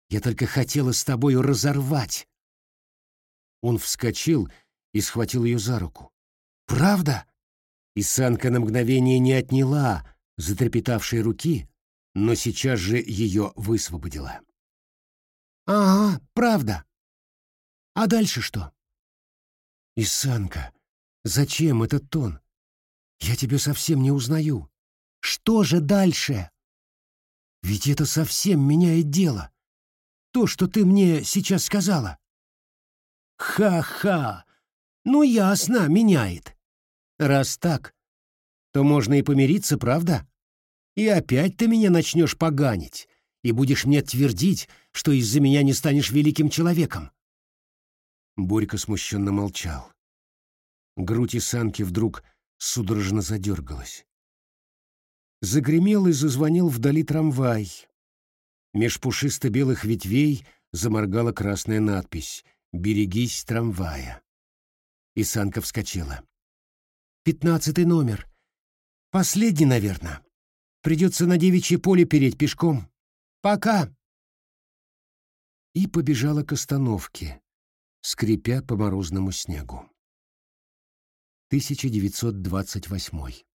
Я только хотела с тобою разорвать, он вскочил и схватил ее за руку. «Правда?» И Санка на мгновение не отняла затрепетавшей руки, но сейчас же ее высвободила. «Ага, правда. А дальше что?» «Исанка, зачем этот тон? Я тебя совсем не узнаю. Что же дальше? Ведь это совсем меняет дело. То, что ты мне сейчас сказала. Ха-ха! Ну ясно, меняет. Раз так, то можно и помириться, правда? И опять ты меня начнешь поганить, и будешь мне твердить, что из-за меня не станешь великим человеком. Борька смущенно молчал. Грудь Исанки вдруг судорожно задергалась. Загремел и зазвонил вдали трамвай. Меж пушисто-белых ветвей заморгала красная надпись «Берегись трамвая». Исанка вскочила. «Пятнадцатый номер. Последний, наверное. Придется на девичье поле переть пешком. Пока!» И побежала к остановке, скрипя по морозному снегу. 1928